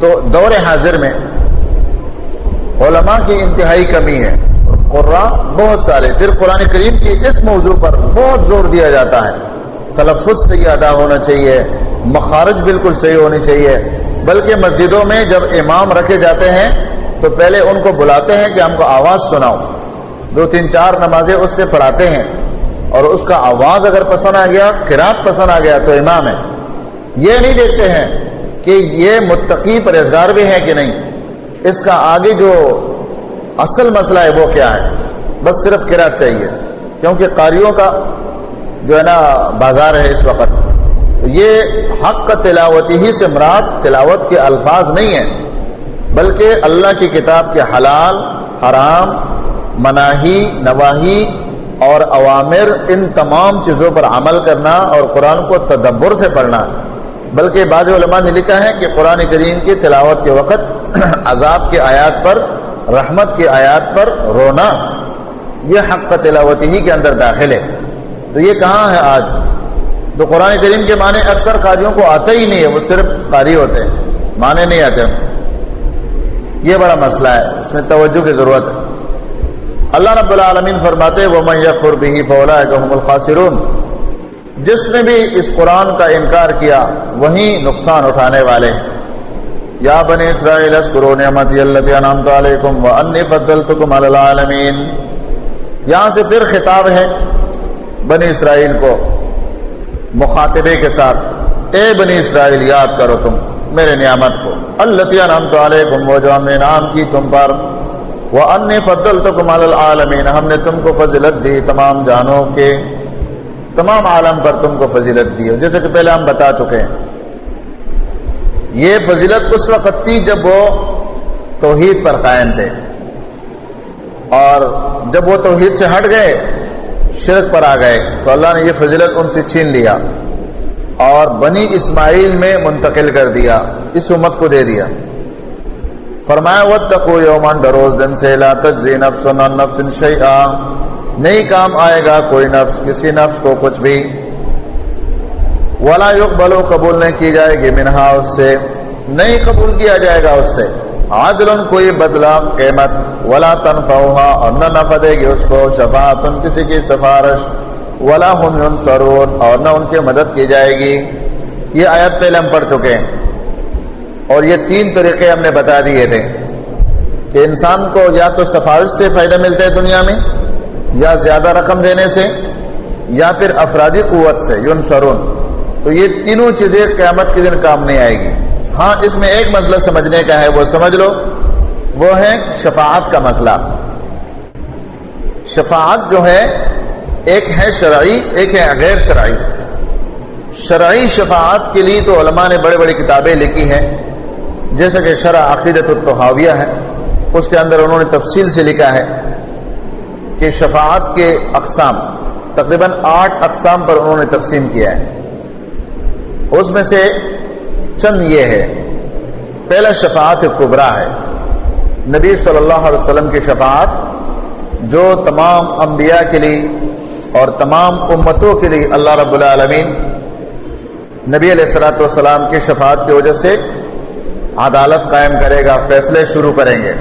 تو دور حاضر میں علماء کی انتہائی کمی ہے قرآ بہت سارے پھر قرآن کریم کی اس موضوع پر بہت زور دیا جاتا ہے تلفظ صحیح ادا ہونا چاہیے، مخارج بالکل صحیح ہونی چاہیے، بلکہ مسجدوں میں جب امام رکھے جاتے ہیں تو پہلے ان کو بلاتے ہیں کہ ہم کو آواز سناؤ۔ دو تین چار نمازیں اس سے پڑھاتے ہیں اور اس کا آواز اگر پسند آ گیا قرات پسند آ گیا تو امام ہے۔ یہ نہیں دیکھتے ہیں کہ یہ متقی پرہزگار بھی ہے کہ نہیں؟ اس کا آگے جو اصل مسئلہ ہے وہ کیا ہے؟ بس صرف قرات چاہیے، کیونکہ قاریوں کا جو ہے نا بازار ہے اس وقت، تو یہ حق کا تلاوتی ہی سے مراد تلاوت کے الفاظ نہیں ہیں، بلکہ اللہ کی کتاب کے حلال، حرام، مناہی نواحی اور عوامر ان تمام چیزوں پر عمل کرنا اور قرآن کو تدبر سے پڑھنا بلکہ بعض علماء نے لکھا ہے کہ قرآن کریم کی تلاوت کے وقت عذاب کی آیات پر، رحمت کی آیات پر رونا، یہ حق کا تلاوتی ہی کے اندر داخل ہے۔ تو یہ کہاں ہے آج؟ تو قرآن کریم کے معنی اکثر قاریوں کو آتے ہی نہیں ہے، وہ صرف قاری ہوتے ہیں، معنی نہیں آتے۔ یہ بڑا مسئلہ ہے، اس میں توجہ کی ضرورت ہے۔ اللہ رب العالمین فرماتے وہ میفر بھی فولا الخاصرون جس نے بھی اس قرآن کا انکار کیا، وہی نقصان اٹھانے والے یا بنی اسرائیل اسکرو نعمت اللہ انعمت علیکم وانی فضلتکم علی العالمین۔ یہاں سے پھر خطاب ہے بنی اسرائیل کو مخاطبے کے ساتھ۔ اے بنی اسرائیل، یاد کرو تم میرے نعمت کو۔ اللہ انعمت علیکم، وہ جو ہم نے انعام کی تم پر۔ وہ ان فضل تو کمال العالمین، ہم نے تم کو فضیلت دی تمام جانوں کے۔ تمام عالم پر تم کو فضیلت دی جیسے کہ پہلے ہم بتا چکے ہیں۔ یہ فضیلت اس وقت تھی جب وہ توحید پر قائم تھے۔ اور جب وہ توحید سے ہٹ گئے، شرک پر آ گئے۔ تو اللہ نے یہ فضیلت ان سے چھین لیا اور بنی اسماعیل میں منتقل کر دیا، اس امت کو دے دیا۔ فرمایا، وَاتَّقُوا يَوْمًا ڈروز دن سے، لا تجزی نفس نفس شیئا نہیں کام آئے گا کوئی نفس، کسی نفس کو کچھ بھی۔ ولا يقبلوا قبول نہیں کی جائے گی منہا اس سے۔ نہیں قبول کیا جائے گا اس سے۔ عادل کوئی بدلہ، قیمت۔ ولا تنفعها، اور نہ نفع دے گی اس کو۔ شفاعت کسی کی سفارش۔ ولا هم ينصرون، اور نہ ان کی مدد کی جائے گی۔ یہ آیت پہلے ہم پڑھ چکے ہیں۔ اور یہ تین طریقے ہم نے بتا دیے تھے کہ انسان کو یا تو سفارش سے فائدہ ملتا ہے دنیا میں یا زیادہ رقم دینے سے یا پھر افرادی قوت سے یون سرون تو یہ تینوں چیزیں قیامت کے دن کام نہیں آئے گی۔ ہاں اس میں ایک مسئلہ سمجھنے کا ہے، وہ سمجھ لو، وہ ہے شفاعت کا مسئلہ۔ شفاعت جو ہے، ایک ہے شرعی، ایک ہے غیر شرعی۔ شرعی شفاعت کے لیے تو علماء نے بڑے بڑی کتابیں لکھی ہیں جیسے کہ شرع عقیدت التحاویہ ہے، اس کے اندر انہوں نے تفصیل سے لکھا ہے۔ کہ شفاعت کے اقسام، تقریباً آٹھ اقسام پر انہوں نے تقسیم کیا ہے۔ اس میں سے چند یہ ہے۔ پہلا شفاعت کبرا ہے۔ نبی صلی اللہ علیہ وسلم کی شفاعت جو تمام انبیاء کے لیے اور تمام امتوں کے لیے اللہ رب العالمین نبی علیہ السلاۃ والسلام کی شفاعت کی وجہ سے عدالت قائم کرے گا، فیصلے شروع کریں گے۔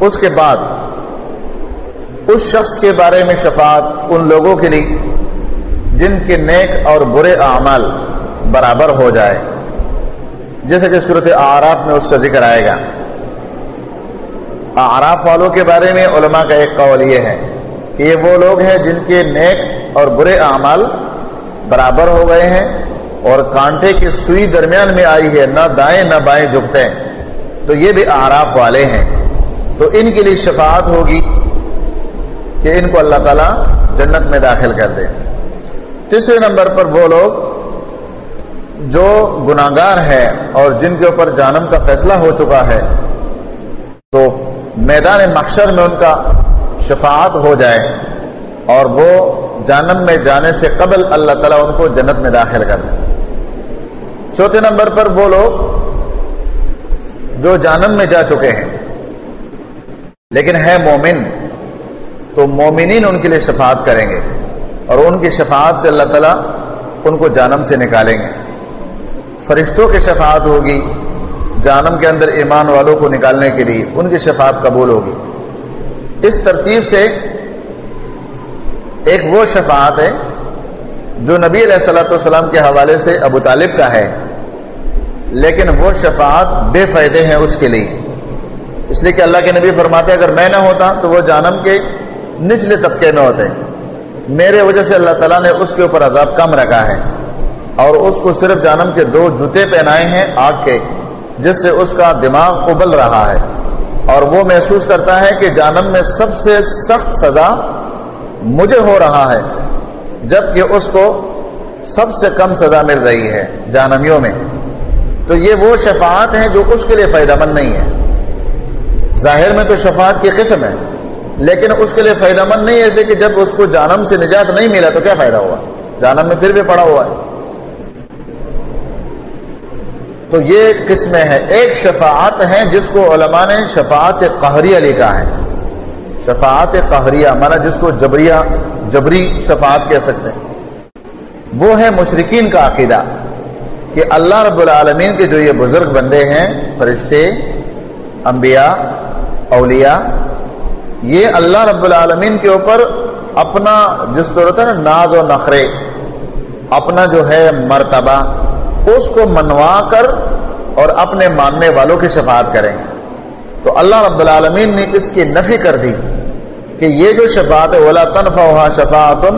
اس کے بعد اس شخص کے بارے میں شفاعت ان لوگوں کے لیے، جن کے نیک اور برے اعمال برابر ہو جائے۔ جیسے کہ صورت آراف میں اس کا ذکر آئے گا۔ آراف والوں کے بارے میں علماء کا ایک قول یہ ہے کہ یہ وہ لوگ ہیں جن کے نیک اور برے اعمال برابر ہو گئے ہیں اور کانٹے کی سوئی درمیان میں آئی ہے، نہ دائیں نہ بائیں جھکتے ہیں۔ تو یہ بھی آراف والے ہیں۔ تو ان کے لیے شفاعت ہوگی۔ کہ ان کو اللہ تعالیٰ جنت میں داخل کر دے۔ تیسرے نمبر پر وہ لوگ جو گناگار ہے اور جن کے اوپر جانم کا فیصلہ ہو چکا ہے، تو میدان محشر میں ان کا شفاعت ہو جائے اور وہ جانم میں جانے سے قبل اللہ تعالیٰ ان کو جنت میں داخل کر دے۔ چوتھے نمبر پر وہ لوگ جو جانم میں جا چکے ہیں، لیکن ہے مومن۔ تو مومنین ان کے لیے شفاعت کریں گے اور ان کی شفاعت سے اللہ تعالیٰ ان کو جانم سے نکالیں گے۔ فرشتوں کی شفاعت ہوگی جانم کے اندر ایمان والوں کو نکالنے کے لیے ان کی شفاعت قبول ہوگی۔ اس ترتیب سے ایک وہ شفاعت ہے جو نبی علیہ السلاۃ والسلام کے حوالے سے ابو طالب کا ہے، لیکن وہ شفاعت بے فائدے ہیں اس کے لیے۔ اس لیے کہ اللہ کے نبی فرماتے اگر میں نہ ہوتا تو وہ جانم کے نچلے طبقے میں ہوتے میرے وجہ سے اللہ تعالیٰ نے اس کے اوپر عذاب کم رکھا ہے اور اس کو صرف جانم کے دو جوتے پہنائے ہیں آگ کے، جس سے اس کا دماغ ابل رہا ہے۔ اور وہ محسوس کرتا ہے کہ جانم میں سب سے سخت سزا مجھے ہو رہا ہے، جبکہ اس کو سب سے کم سزا مل رہی ہے جانمیوں میں۔ تو یہ وہ شفاعت ہیں جو اس کے لیے فائدہ مند نہیں ہے۔ ظاہر میں تو شفاعت کی قسم ہے۔ لیکن اس کے لیے فائدہ مند نہیں ایسے کہ جب اس کو جانم سے نجات نہیں ملا تو کیا فائدہ ہوا؟ جانم میں پھر بھی پڑا ہوا ہے۔ تو یہ قسمیں ہیں۔ ایک شفاعت ہے جس کو علماء نے شفاعت قہریہ لکھا ہے۔ شفاعت قہریہ مانا جس کو جبریہ، جبری شفاعت کہہ سکتے ہیں۔ وہ ہے مشرقین کا عقیدہ کہ اللہ رب العالمین کے جو یہ بزرگ بندے ہیں، فرشتے، انبیاء، اولیاء یہ اللہ رب العالمین کے اوپر اپنا جس طور نا، ناز و نخرے، اپنا جو ہے مرتبہ، اس کو منوا کر اور اپنے ماننے والوں کی شفاعت کریں۔ تو اللہ رب العالمین نے اس کی نفی کر دی کہ یہ جو شفاعت ہے اولا تنفا شفاعت۔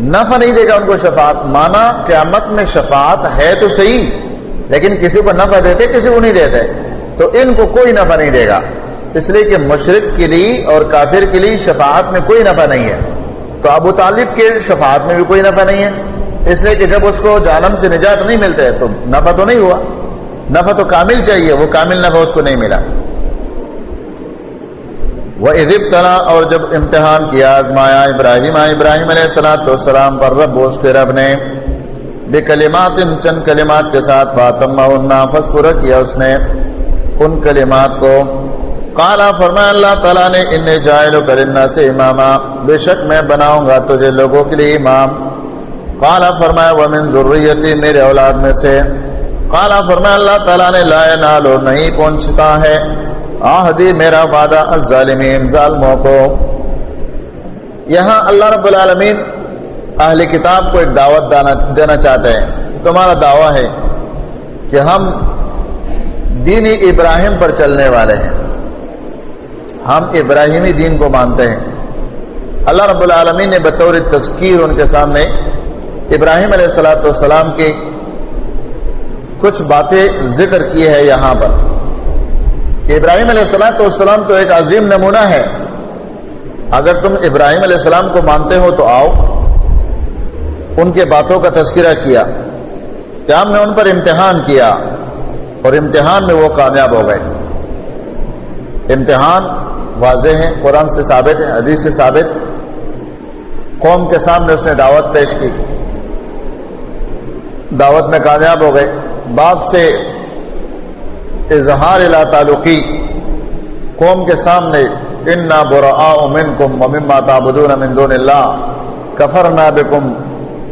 نفع نہیں دے گا ان کو شفاعت۔ مانا قیامت میں شفاعت ہے تو صحیح، لیکن کسی کو نفع دیتے، کسی کو نہیں دیتے۔ تو ان کو کوئی نفع نہیں دے گا۔ اس لیے کہ مشرق کے لیے اور کافر کے لیے شفاعت میں کوئی نفع نہیں ہے۔ تو ابو طالب کے شفاعت میں بھی کوئی نفع نہیں ہے۔ اس لیے کہ جب اس کو جانم سے نجات نہیں ملتے تو نفع تو نہیں ہوا۔ نفع تو کامل چاہیے، وہ کامل نفع اس کو نہیں ملا۔ وہ ادب تلا اور جب امتحان کیا آزمایا، ابراہیم ابراہیم علیہ السلام تو پر رب اس کے رب نے بے کلمات ان چند کلمات کے ساتھ فاطمہ فس پورا کیا اس نے۔ ان کلمات کو کالا فرمایا، اللہ تعالیٰ نے، ان جائل کرنا سے اماما، بے شک میں بناؤں گا تجھے لوگوں کے لیے امام. کالا فرمایا وہ من ضروریتی میرے اولاد میں سے. کالا فرمایا، اللہ تعالیٰ نے لائے نالو نہیں پہنچتا ہے۔ آہدی، میرا وعدہ الظالمین، ظالموں کو۔ یہاں اللہ رب العالمین اہل کتاب کو ایک دعوت دینا چاہتے ہیں تمہارا دعویٰ ہے کہ ہم دین ابراہیم پر چلنے والے ہیں۔ ہم ابراہیمی دین کو مانتے ہیں۔ اللہ رب العالمین نے بطور تذکیر ان کے سامنے ابراہیم علیہ السلاۃ والسلام کی کچھ باتیں ذکر کی ہے یہاں پر۔ کہ ابراہیم علیہ السلام تو تو ایک عظیم نمونہ ہے۔ اگر تم ابراہیم علیہ السلام کو مانتے ہو تو آؤ۔ ان کے باتوں کا تذکرہ کیا۔ کہ ہم نے ان پر امتحان کیا اور امتحان میں وہ کامیاب ہو گئے۔ امتحان واضح ہیں، قرآن سے ثابت ہے حدیث سے ثابت قوم کے سامنے اس نے دعوت پیش کی۔ دعوت میں کامیاب ہو گئے۔ باپ سے اظہار لا تعلقی۔ قوم کے سامنے، انا برا من کم مما تابدون من دون اللہ کفر نہ بکم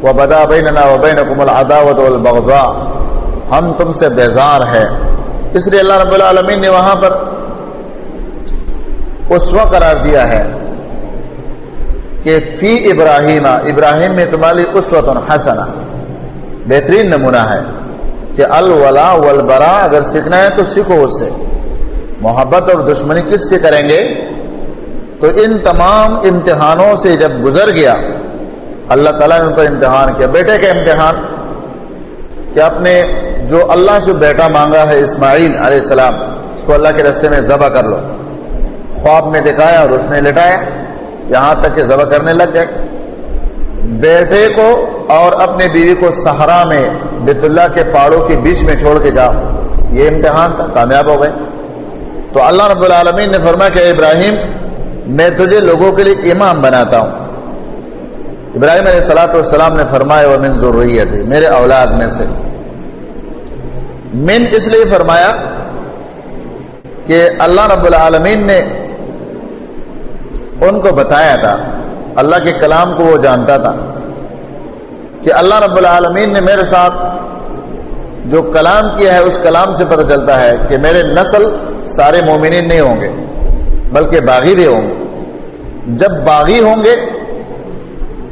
و بدا بیننا و کم العداوت والبغضاء۔ ہم تم سے بیزار ہے اس لیے اللہ رب العالمین نے وہاں پر اسوا قرار دیا ہے کہ فی ابراہیم ابراہیم میں تمہاری اسوت حسنا بہترین نمونہ ہے کہ الولا والبرا، اگر سیکھنا ہے تو سیکھو اس سے۔ محبت اور دشمنی کس سے کریں گے؟ تو ان تمام امتحانوں سے جب گزر گیا، اللہ تعالیٰ نے ان پر امتحان کیا۔ بیٹے کا امتحان، کہ اپنے جو اللہ سے بیٹا مانگا ہے اسماعیل علیہ السلام، اس کو اللہ کے رستے میں ذبح کر لو۔ خواب میں دکھایا اور اس نے لٹایا۔ یہاں تک کہ ذبح کرنے لگ گئے۔ بیٹے کو اور اپنے بیوی کو سہارا میں، بیت اللہ کے پہاڑوں کے بیچ میں چھوڑ کے جاؤ۔ یہ امتحان تھا، کامیاب ہو گئے۔ تو اللہ رب العالمین نے فرمایا کہ ابراہیم، میں تجھے لوگوں کے لیے امام بناتا ہوں۔ ابراہیم علیہ السلاۃ والسلام نے فرمایا وہ من ضروریت میرے اولاد میں سے۔ من اس لیے فرمایا کہ اللہ رب العالمین نے ان کو بتایا تھا، اللہ کے کلام کو وہ جانتا تھا کہ اللہ رب العالمین نے میرے ساتھ جو کلام کیا ہے، اس کلام سے پتہ چلتا ہے کہ میرے نسل سارے مومنین نہیں ہوں گے، بلکہ باغی بھی ہوں گے۔ جب باغی ہوں گے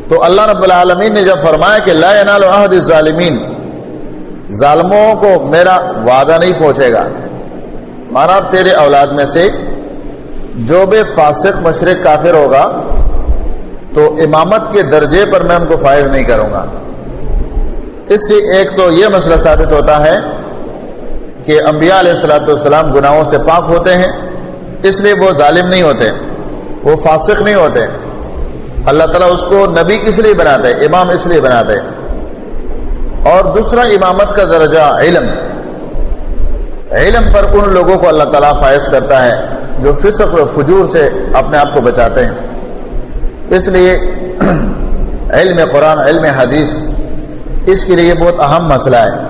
تو اللہ رب العالمین نے جب فرمایا کہ لا ینال عہد ظالمین ظالموں کو میرا وعدہ نہیں پہنچے گا۔ مانا تیرے اولاد میں سے جو بھی فاسق مشرق کافر ہوگا، تو امامت کے درجے پر میں ان کو فائز نہیں کروں گا۔ اس سے ایک تو یہ مسئلہ ثابت ہوتا ہے کہ انبیاء علیہ السلاۃ والسلام گناہوں سے پاک ہوتے ہیں، اس لیے وہ ظالم نہیں ہوتے، وہ فاسق نہیں ہوتے۔ اللہ تعالیٰ اس کو نبی اس لیے بناتے، امام اس لیے بناتے۔ اور دوسرا، امامت کا درجہ علم۔ علم پر ان لوگوں کو اللہ تعالیٰ فائز کرتا ہے۔ جو فسق و فجور سے اپنے آپ کو بچاتے ہیں۔ اس لیے علم قرآن، علم حدیث، اس کے لیے بہت اہم مسئلہ ہے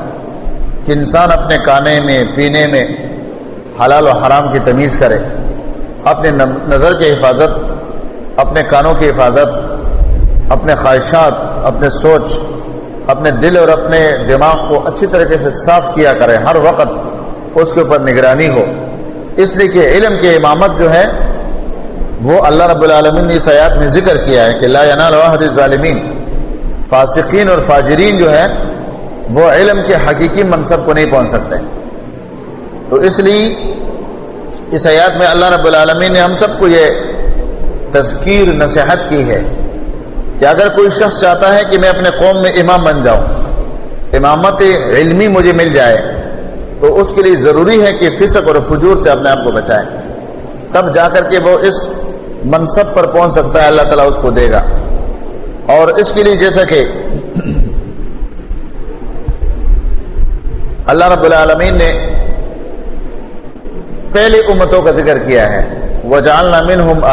کہ انسان اپنے کانے میں، پینے میں حلال و حرام کی تمیز کرے۔ اپنے نظر کی حفاظت، اپنے کانوں کی حفاظت، اپنے خواہشات، اپنے سوچ، اپنے دل اور اپنے دماغ کو اچھی طریقے سے صاف کیا کرے۔ ہر وقت اس کے اوپر نگرانی ہو۔ اس لیے کہ علم کی امامت جو ہے، وہ اللہ رب العالمین نے اس آیات میں ذکر کیا ہے کہ لا ینال واحد ظالمین فاسقین اور فاجرین جو ہے، وہ علم کے حقیقی منصب کو نہیں پہنچ سکتے۔ تو اس لیے اس آیات میں اللہ رب العالمین نے ہم سب کو یہ تذکیر، نصیحت کی ہے کہ اگر کوئی شخص چاہتا ہے کہ میں اپنے قوم میں امام بن جاؤں، امامت علمی مجھے مل جائے تو اس کے لیے ضروری ہے کہ فسق اور فجور سے اپنے آپ کو بچائے تب جا کر کے وہ اس منصب پر پہنچ سکتا ہے، اللہ تعالیٰ اس کو دے گا۔ اور اس کے لیے جیسا کہ اللہ رب العالمین نے پہلی امتوں کا ذکر کیا ہے۔ وہ جالنا من ہم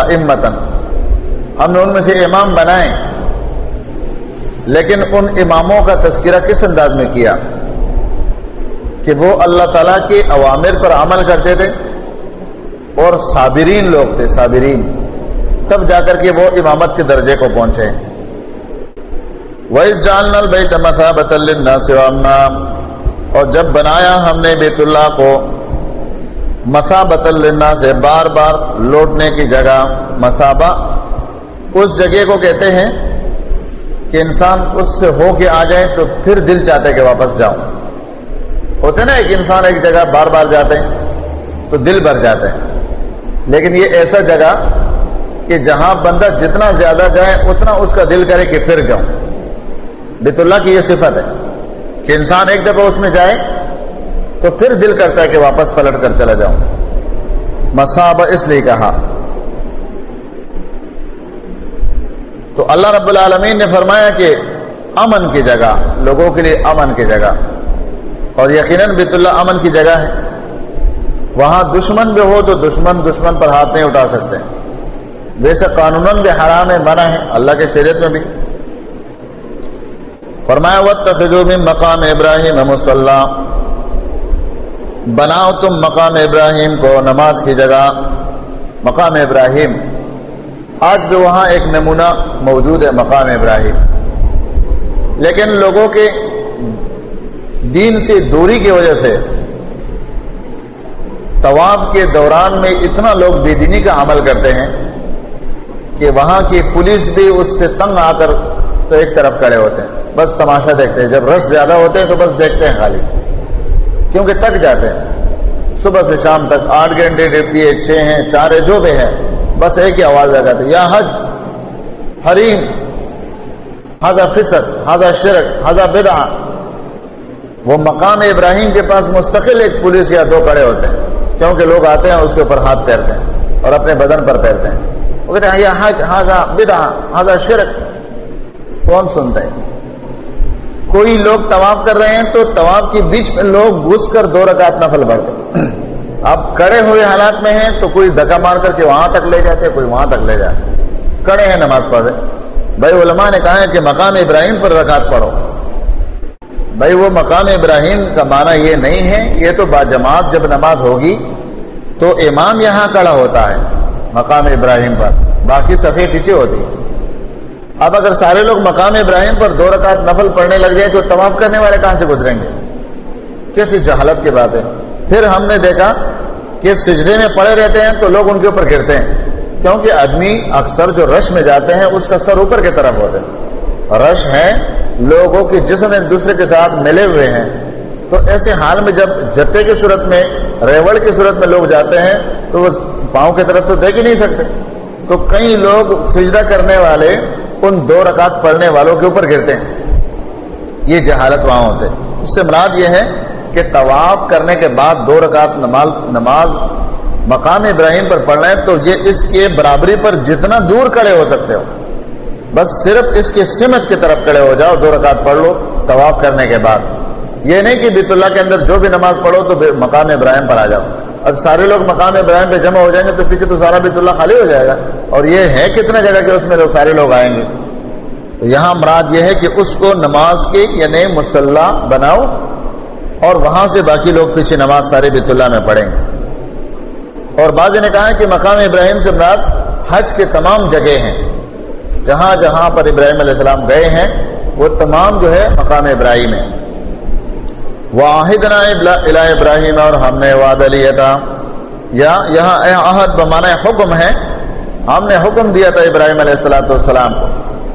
ہم نے ان میں سے امام بنائے، لیکن ان اماموں کا تذکرہ کس انداز میں کیا؟ کہ وہ اللہ تعالیٰ کے عوامر پر عمل کرتے تھے اور صابرین لوگ تھے، صابرین۔ تب جا کر کے وہ امامت کے درجے کو پہنچے۔ وَإِذْ جَعَلْنَا الْبَيْتَ مَثَابَةً لِلنَّاسِ وَأَمْنًا۔ اور جب بنایا ہم نے بیت اللہ کو مسابت النا سے بار بار لوٹنے کی جگہ مسابہ اس جگہ کو کہتے ہیں کہ انسان اس سے ہو کے آ جائے تو پھر دل چاہتے کہ واپس جاؤں ہوتے نا ایک انسان ایک جگہ بار بار جاتے ہیں تو دل بھر جاتے ہیں لیکن یہ ایسا جگہ کہ جہاں بندہ جتنا زیادہ جائے اتنا اس کا دل کرے کہ پھر جاؤں۔ بیت اللہ کی یہ صفت ہے کہ انسان ایک دفعہ اس میں جائے تو پھر دل کرتا ہے کہ واپس پلٹ کر چلا جاؤں۔ مسابہ اس لیے کہا۔ تو اللہ رب العالمین نے فرمایا کہ امن کی جگہ، لوگوں کے لیے امن کی جگہ۔ اور یقیناً بیت اللہ امن کی جگہ ہے۔ وہاں دشمن بھی ہو تو دشمن دشمن پر ہاتھ نہیں اٹھا سکتے۔ ویسے قانون بھی حرام ہے منع ہے، اللہ کے شریعت میں بھی۔ فرمایا وقت میں مقام ابراہیم مسلح بناؤ تم مقام ابراہیم کو، نماز کی جگہ۔ مقام ابراہیم آج بھی وہاں ایک نمونہ موجود ہے، مقام ابراہیم لیکن لوگوں کے دین سے دوری کی وجہ سے طواف کے دوران میں اتنا لوگ بے دینی کا عمل کرتے ہیں کہ وہاں کی پولیس بھی اس سے تنگ آ کر تو ایک طرف کھڑے ہوتے ہیں۔ بس تماشا دیکھتے ہیں۔ جب رش زیادہ ہوتے ہیں تو بس دیکھتے ہیں خالی۔ کیونکہ تک جاتے ہیں۔ صبح سے شام تک آٹھ گھنٹے ڈیوٹی ہے، چھ ہیں، چار ہے جو بھی ہے بس ایک ہی آواز آ جاتی یا حج، حریم ہاضا فسق ہاضا شرک ہاضا بدا وہ مقام ابراہیم کے پاس مستقل ایک پولیس یا دو کڑے ہوتے ہیں۔ کیونکہ لوگ آتے ہیں، اس کے اوپر ہاتھ پھیرتے ہیں اور اپنے بدن پر پھیرتے ہیں۔ وہ کہتے ہیں، یا بدا ہاضا شرک۔ کون سنتا ہے؟ کوئی لوگ طواف کر رہے ہیں تو طواف کے بیچ میں لوگ گھس کر دو رکعت نفل بھرتے اب کڑے ہوئے حالات میں ہیں تو کوئی دھکا مار کر کے وہاں تک لے جاتے کوئی وہاں تک لے جاتے کڑے ہیں نماز پڑھ رہے بھائی علماء نے کہا ہے کہ مقام ابراہیم پر رکعت پڑھو۔ بھائی وہ مقام ابراہیم کا معنی یہ نہیں ہے، یہ تو با جماعت جب نماز ہوگی تو امام یہاں کڑا ہوتا ہے مقام ابراہیم پر، باقی صفحے پیچھے ہوتی ہے اب اگر سارے لوگ مقام ابراہیم پر دو رکعت نفل پڑھنے لگ جائے تو طواف کرنے والے کہاں سے گزریں گے؟ کیسی جہالت کی بات ہے۔ پھر ہم نے دیکھا کہ سجدے میں پڑے رہتے ہیں تو لوگ ان کے اوپر گرتے ہیں۔ کیونکہ آدمی اکثر جو رش میں جاتے ہیں، اس کا سر اوپر کی طرف ہوتا ہے۔ رش ہے لوگوں کے جسم ایک دوسرے کے ساتھ ملے ہوئے ہیں۔ تو ایسے حال میں جب جتے کی صورت میں، ریوڑ کی صورت میں لوگ جاتے ہیں، تو وہ پاؤں کی طرف تو دیکھ ہی نہیں سکتے۔ تو کئی لوگ سجدہ کرنے والے ان دو رکعت پڑھنے والوں کے اوپر گرتے ہیں۔ یہ جہالت وہاں ہوتے اس سے مراد یہ ہے کہ طواف کرنے کے بعد دو رکعت نماز نماز مقام ابراہیم پر پڑھنا ہے، تو یہ اس کے برابری پر جتنا دور کھڑے ہو سکتے ہو۔ بس صرف اس کے سمت کی طرف کھڑے ہو جاؤ، دو رکعت پڑھ لو، طواف کرنے کے بعد۔ یہ نہیں کہ بیت اللہ کے اندر جو بھی نماز پڑھو تو مقام ابراہیم پر آ جاؤ۔ اب سارے لوگ مقام ابراہیم پہ جمع ہو جائیں گے تو پیچھے تو سارا بیت اللہ خالی ہو جائے گا۔ اور یہ ہے کتنا جگہ کہ اس میں لوگ سارے لوگ آئیں گے۔ تو یہاں مراد یہ ہے کہ اس کو نماز کے یعنی مسلح بناؤ اور وہاں سے باقی لوگ پیچھے نماز سارے بیت اللہ میں پڑھیں گے۔ اور بعض نے کہا کہ مقام ابراہیم سے مراد حج کے تمام جگہ ہیں۔ جہاں جہاں پر ابراہیم علیہ السلام گئے ہیں، وہ تمام جو ہے مقام ابراہیم ہے۔ واحد ابراہیم اور ہم نے وعدہ لیا تھا یا یہاں عہد بمانا حکم ہے۔ ہم نے حکم دیا تھا ابراہیم علیہ السلاۃ والسلام کو۔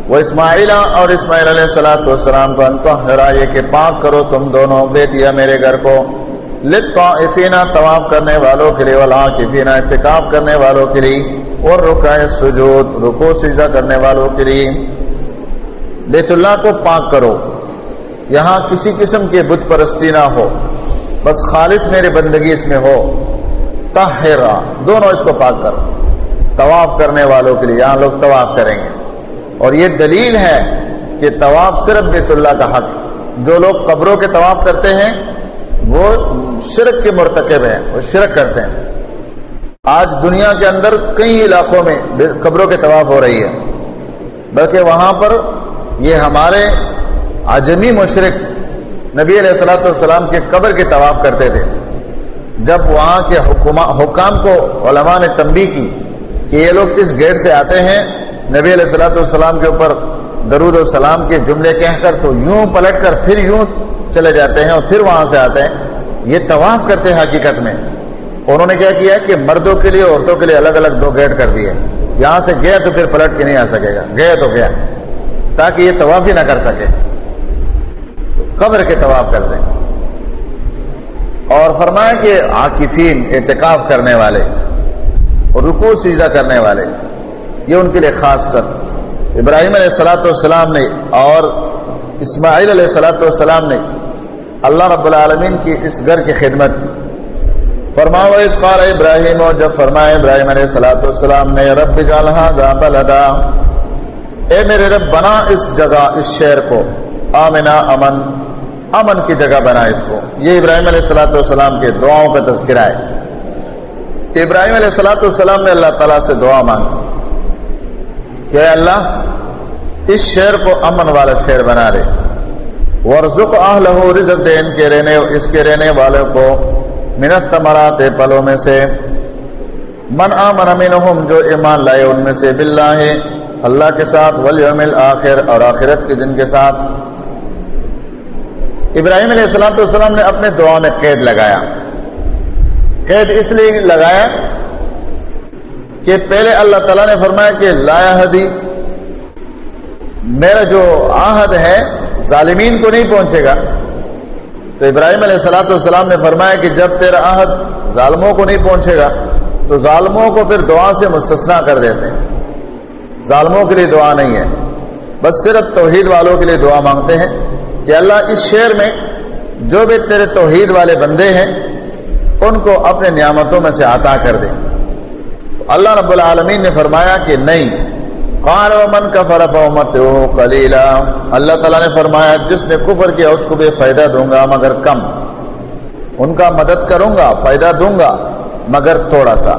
وہ اسماعیل اور اسماعیل علیہ السلاۃ والسلام کو انتو یہ کہ پاک کرو تم دونوں بیٹیا میرے گھر کو۔ لطفینہ طواف کرنے والوں کے لیے، ولا کفینہ کرنے والوں کے لیے، اور رکا سجود رکو سجدہ کرنے والوں کے لیے۔ بیت اللہ کو پاک کرو۔ یہاں کسی قسم کے بت پرستی نہ ہو۔ بس خالص میری بندگی اس میں ہو۔ تہرا دونوں اس کو پاک کرو۔ طواف کرنے والوں کے لیے، یہاں لوگ طواف کریں گے۔ اور یہ دلیل ہے کہ طواف صرف بیت اللہ کا حق جو لوگ قبروں کے طواف کرتے ہیں وہ شرک کے مرتکب ہیں، وہ شرک کرتے ہیں۔ آج دنیا کے اندر کئی علاقوں میں قبروں کے طواف ہو رہی ہے۔ بلکہ وہاں پر یہ ہمارے آجمی مشرق نبی علیہ السلاۃ والسلام کے قبر کے طواف کرتے تھے۔ جب وہاں کے حکام کو علماء نے تنبی کی کہ یہ لوگ اس گیٹ سے آتے ہیں، نبی علیہ السلاۃ والسلام کے اوپر درود السلام کے جملے کہہ کر تو یوں پلٹ کر پھر یوں چلے جاتے ہیں اور پھر وہاں سے آتے ہیں۔ یہ طواف کرتے ہیں حقیقت میں۔ انہوں نے کیا کیا کہ مردوں کے لیے عورتوں کے لیے الگ الگ دو گیٹ کر دیے۔ یہاں سے گیا تو پھر پلٹ کے نہیں آ سکے گا۔ گیا تو گیا۔ تاکہ یہ طواف ہی نہ کر سکے۔ قبر کے طواف کرتے ہیں اور فرمایا کہ عاقفین اعتکاف کرنے والے اور رکو سجدہ کرنے والے، یہ ان کے لیے خاص کر۔ ابراہیم علیہ السلاۃ والسلام نے اور اسماعیل علیہ السلاۃ والسلام نے اللہ رب العالمین کی اس گھر کی خدمت کی۔ فرماؤ، اس قال ابراہیم، اور جب فرمایا ابراہیم علیہ السلاۃ والسلام نے، رب جالحا بلدا اے میرے رب، بنا اس جگہ، اس شہر کو، آمنا، امن امن کی جگہ بنا اس کو یہ ابراہیم علیہ السلاۃ والسلام کے دعاؤں کا تذکرہ ہے۔ ابراہیم علیہ السلاۃ والسلام نے اللہ تعالیٰ سے دعا مانگی۔ کہ اللہ، اس شہر کو امن والا شہر بنا دے۔ ورژ آہ رزق دے ان کے رہنے، اس کے رہنے والوں کو منت تمرات پلوں میں سے۔ من آمن منہم، جو ایمان لائے ان میں سے باللہ، اللہ کے ساتھ، والیوم الاخر اور آخرت کے دن کے ساتھ۔ ابراہیم علیہ السلام والسلام نے اپنے دعا میں قید لگایا۔ قید اس لیے لگایا کہ پہلے اللہ تعالیٰ نے فرمایا کہ لایا حدی میرا جو آہد ہے ظالمین کو نہیں پہنچے گا۔ تو ابراہیم علیہ السلاۃ والسلام نے فرمایا کہ جب تیرا عہد ظالموں کو نہیں پہنچے گا، تو ظالموں کو پھر دعا سے مستثنا کر دیتے ہیں۔ ظالموں کے لیے دعا نہیں ہے، بس صرف توحید والوں کے لیے دعا مانگتے ہیں کہ اللہ اس شعر میں جو بھی تیرے توحید والے بندے ہیں، ان کو اپنے نعمتوں میں سے عطا کر دیں اللہ رب العالمین نے فرمایا کہ نہیں قال من کفر فامته قليلا اللہ تعالیٰ نے فرمایا، جس نے کفر کیا، اس کو بھی فائدہ دوں گا، مگر کم۔ ان کا مدد کروں گا، فائدہ دوں گا، مگر تھوڑا سا۔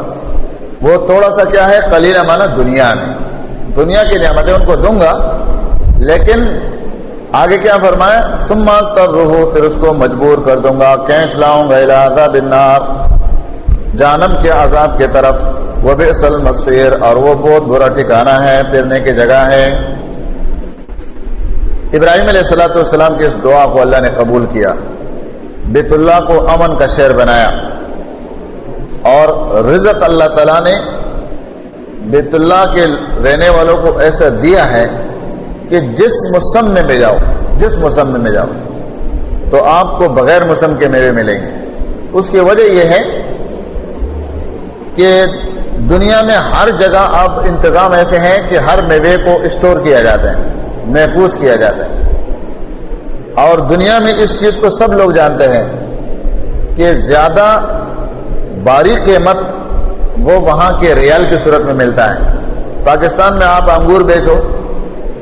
وہ تھوڑا سا کیا ہے؟ قلیلا مانا دنیا میں۔ دنیا کی نعمتیں ان کو دوں گا، لیکن آگے کیا فرمایا؟ سماز تر روحو پھر اس کو مجبور کر دوں گا۔ کینچ لاؤں گا عذاب النار۔ جانم کے عذاب کے طرف۔ وہ بے اصل مصیر اور وہ بہت برا ٹھکانا ہے، پھرنے کی جگہ ہے۔ ابراہیم علیہ السلاۃ والسلام کی اس دعا کو اللہ نے قبول کیا۔ بیت اللہ کو امن کا شہر بنایا۔ اور رزق اللہ تعالیٰ نے بیت اللہ کے رہنے والوں کو ایسا دیا ہے کہ جس موسم میں میں جاؤ، جس موسم میں جاؤ، تو آپ کو بغیر موسم کے میوے ملیں گے۔ اس کی وجہ یہ ہے کہ دنیا میں ہر جگہ اب انتظام ایسے ہیں کہ ہر میوے کو اسٹور کیا جاتا ہے، محفوظ کیا جاتا ہے۔ اور دنیا میں اس چیز کو سب لوگ جانتے ہیں کہ زیادہ باری قیمت وہ وہاں کے ریال کی صورت میں ملتا ہے۔ پاکستان میں آپ انگور بیچو،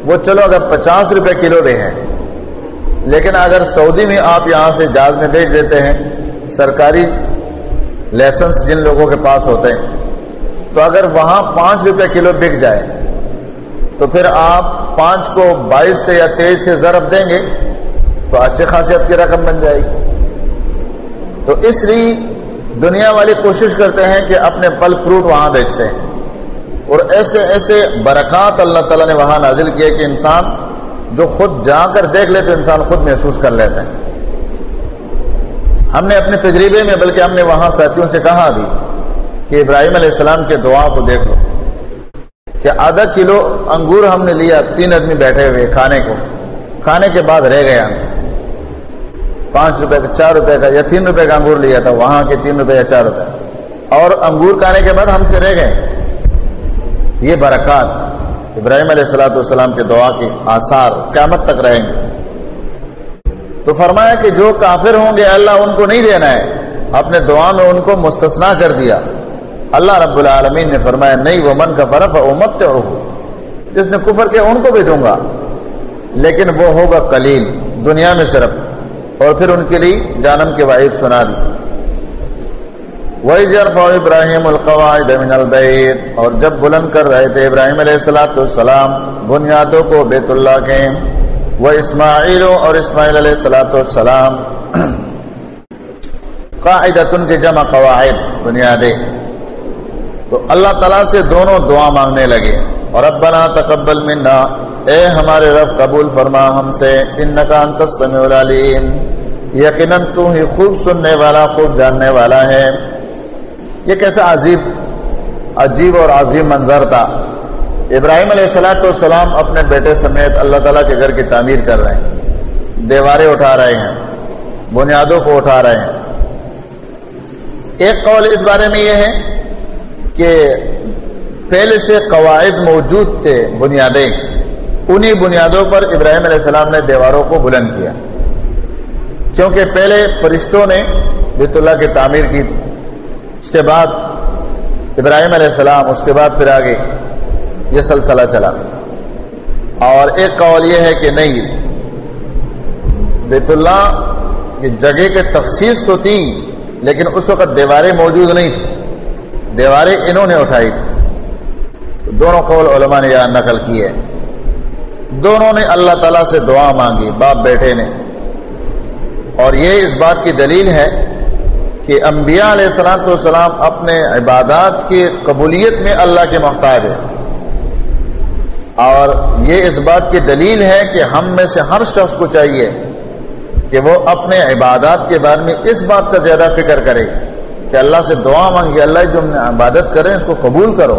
وہ چلو اگر پچاس روپے کلو بھی ہے لیکن اگر سعودی میں آپ یہاں سے جہاز میں بیچ دیتے ہیں، سرکاری لائسنس جن لوگوں کے پاس ہوتے ہیں تو اگر وہاں پانچ روپے کلو بک جائے، تو پھر آپ پانچ کو بائیس سے یا تیئیس سے ضرب دیں گے، تو اچھی خاصیت کی رقم بن جائے گی۔ تو اس لیے دنیا والے کوشش کرتے ہیں کہ اپنے پل فروٹ وہاں بیچتے ہیں۔ اور ایسے ایسے برکات اللہ تعالیٰ نے وہاں نازل کیا کہ انسان جو خود جا کر دیکھ لے تو انسان خود محسوس کر لیتے ہیں ہم نے اپنے تجربے میں، بلکہ ہم نے وہاں ساتھیوں سے کہا بھی کہ ابراہیم علیہ السلام کے دعا کو دیکھ لو کہ آدھا کلو انگور ہم نے لیا، تین آدمی بیٹھے ہوئے کھانے کو۔ کھانے کے بعد رہ گیا ہم۔ پانچ روپے کا، چار روپے کا یا تین روپے کا انگور لیا تھا، وہاں کے تین روپے یا چار روپے۔ اور انگور کھانے کے بعد ہم سے رہ گئے۔ یہ برکات ابراہیم علیہ السلاۃ والسلام کے دعا کے آثار قیامت تک رہیں گے۔ تو فرمایا کہ جو کافر ہوں گے، اللہ ان کو نہیں دینا ہے۔ اپنے دعا میں ان کو مستثنا کر دیا۔ اللہ رب العالمین نے فرمایا، نہیں وہ من کا برف امت جس نے کفر کیا ان کو بھی دوں گا، لیکن وہ ہوگا کلیل دنیا میں صرف، اور پھر ان کے لیے جانم کے واحد سنا دی۔ وہی جرف ابراہیم القواعد من البیت اور جب بلند کر رہے تھے ابراہیم علیہ السلاۃ السلام بنیادوں کو بیت اللہ کے وہ اسماعیل اور اسماعیل علیہ السلاۃ السلام قاعدت کے جمع قواعد، بنیادیں۔ تو اللہ تعالیٰ سے دونوں دعا مانگنے لگے اور ربنا تقبل منا۔ اے ہمارے رب، قبول فرما ہم سے۔ انت السمیع العلیم۔ یقیناً تو ہی خوب سننے والا، خوب جاننے والا ہے۔ یہ کیسا عجیب عجیب اور عظیم منظر تھا۔ ابراہیم علیہ السلاۃ والسلام اپنے بیٹے سمیت اللہ تعالیٰ کے گھر کی تعمیر کر رہے ہیں۔ دیواریں اٹھا رہے ہیں، بنیادوں کو اٹھا رہے ہیں۔ ایک قول اس بارے میں یہ ہے کہ پہلے سے قواعد موجود تھے بنیادیں، انہی بنیادوں پر ابراہیم علیہ السلام نے دیواروں کو بلند کیا۔ کیونکہ پہلے فرشتوں نے بیت اللہ کی تعمیر کی تھی۔ اس کے بعد ابراہیم علیہ السلام، اس کے بعد پھر آگے یہ سلسلہ چلا۔ اور ایک قول یہ ہے کہ نہیں، بیت اللہ کی جگہ کے تخصیص تو تھی، لیکن اس وقت دیواریں موجود نہیں تھی دیواریں انہوں نے اٹھائی تھی۔ دونوں قول علماء نے یہاں نقل کی ہے۔ دونوں نے اللہ تعالیٰ سے دعا مانگی، باپ بیٹے نے۔ اور یہ اس بات کی دلیل ہے کہ انبیاء علیہ السلام والسلام اپنے عبادات کی قبولیت میں اللہ کے محتاج ہے اور یہ اس بات کی دلیل ہے کہ ہم میں سے ہر شخص کو چاہیے کہ وہ اپنے عبادات کے بارے میں اس بات کا زیادہ فکر کرے۔ کہ اللہ سے دعا مانگی، اللہ جو ہم عبادت کریں اس کو قبول کرو۔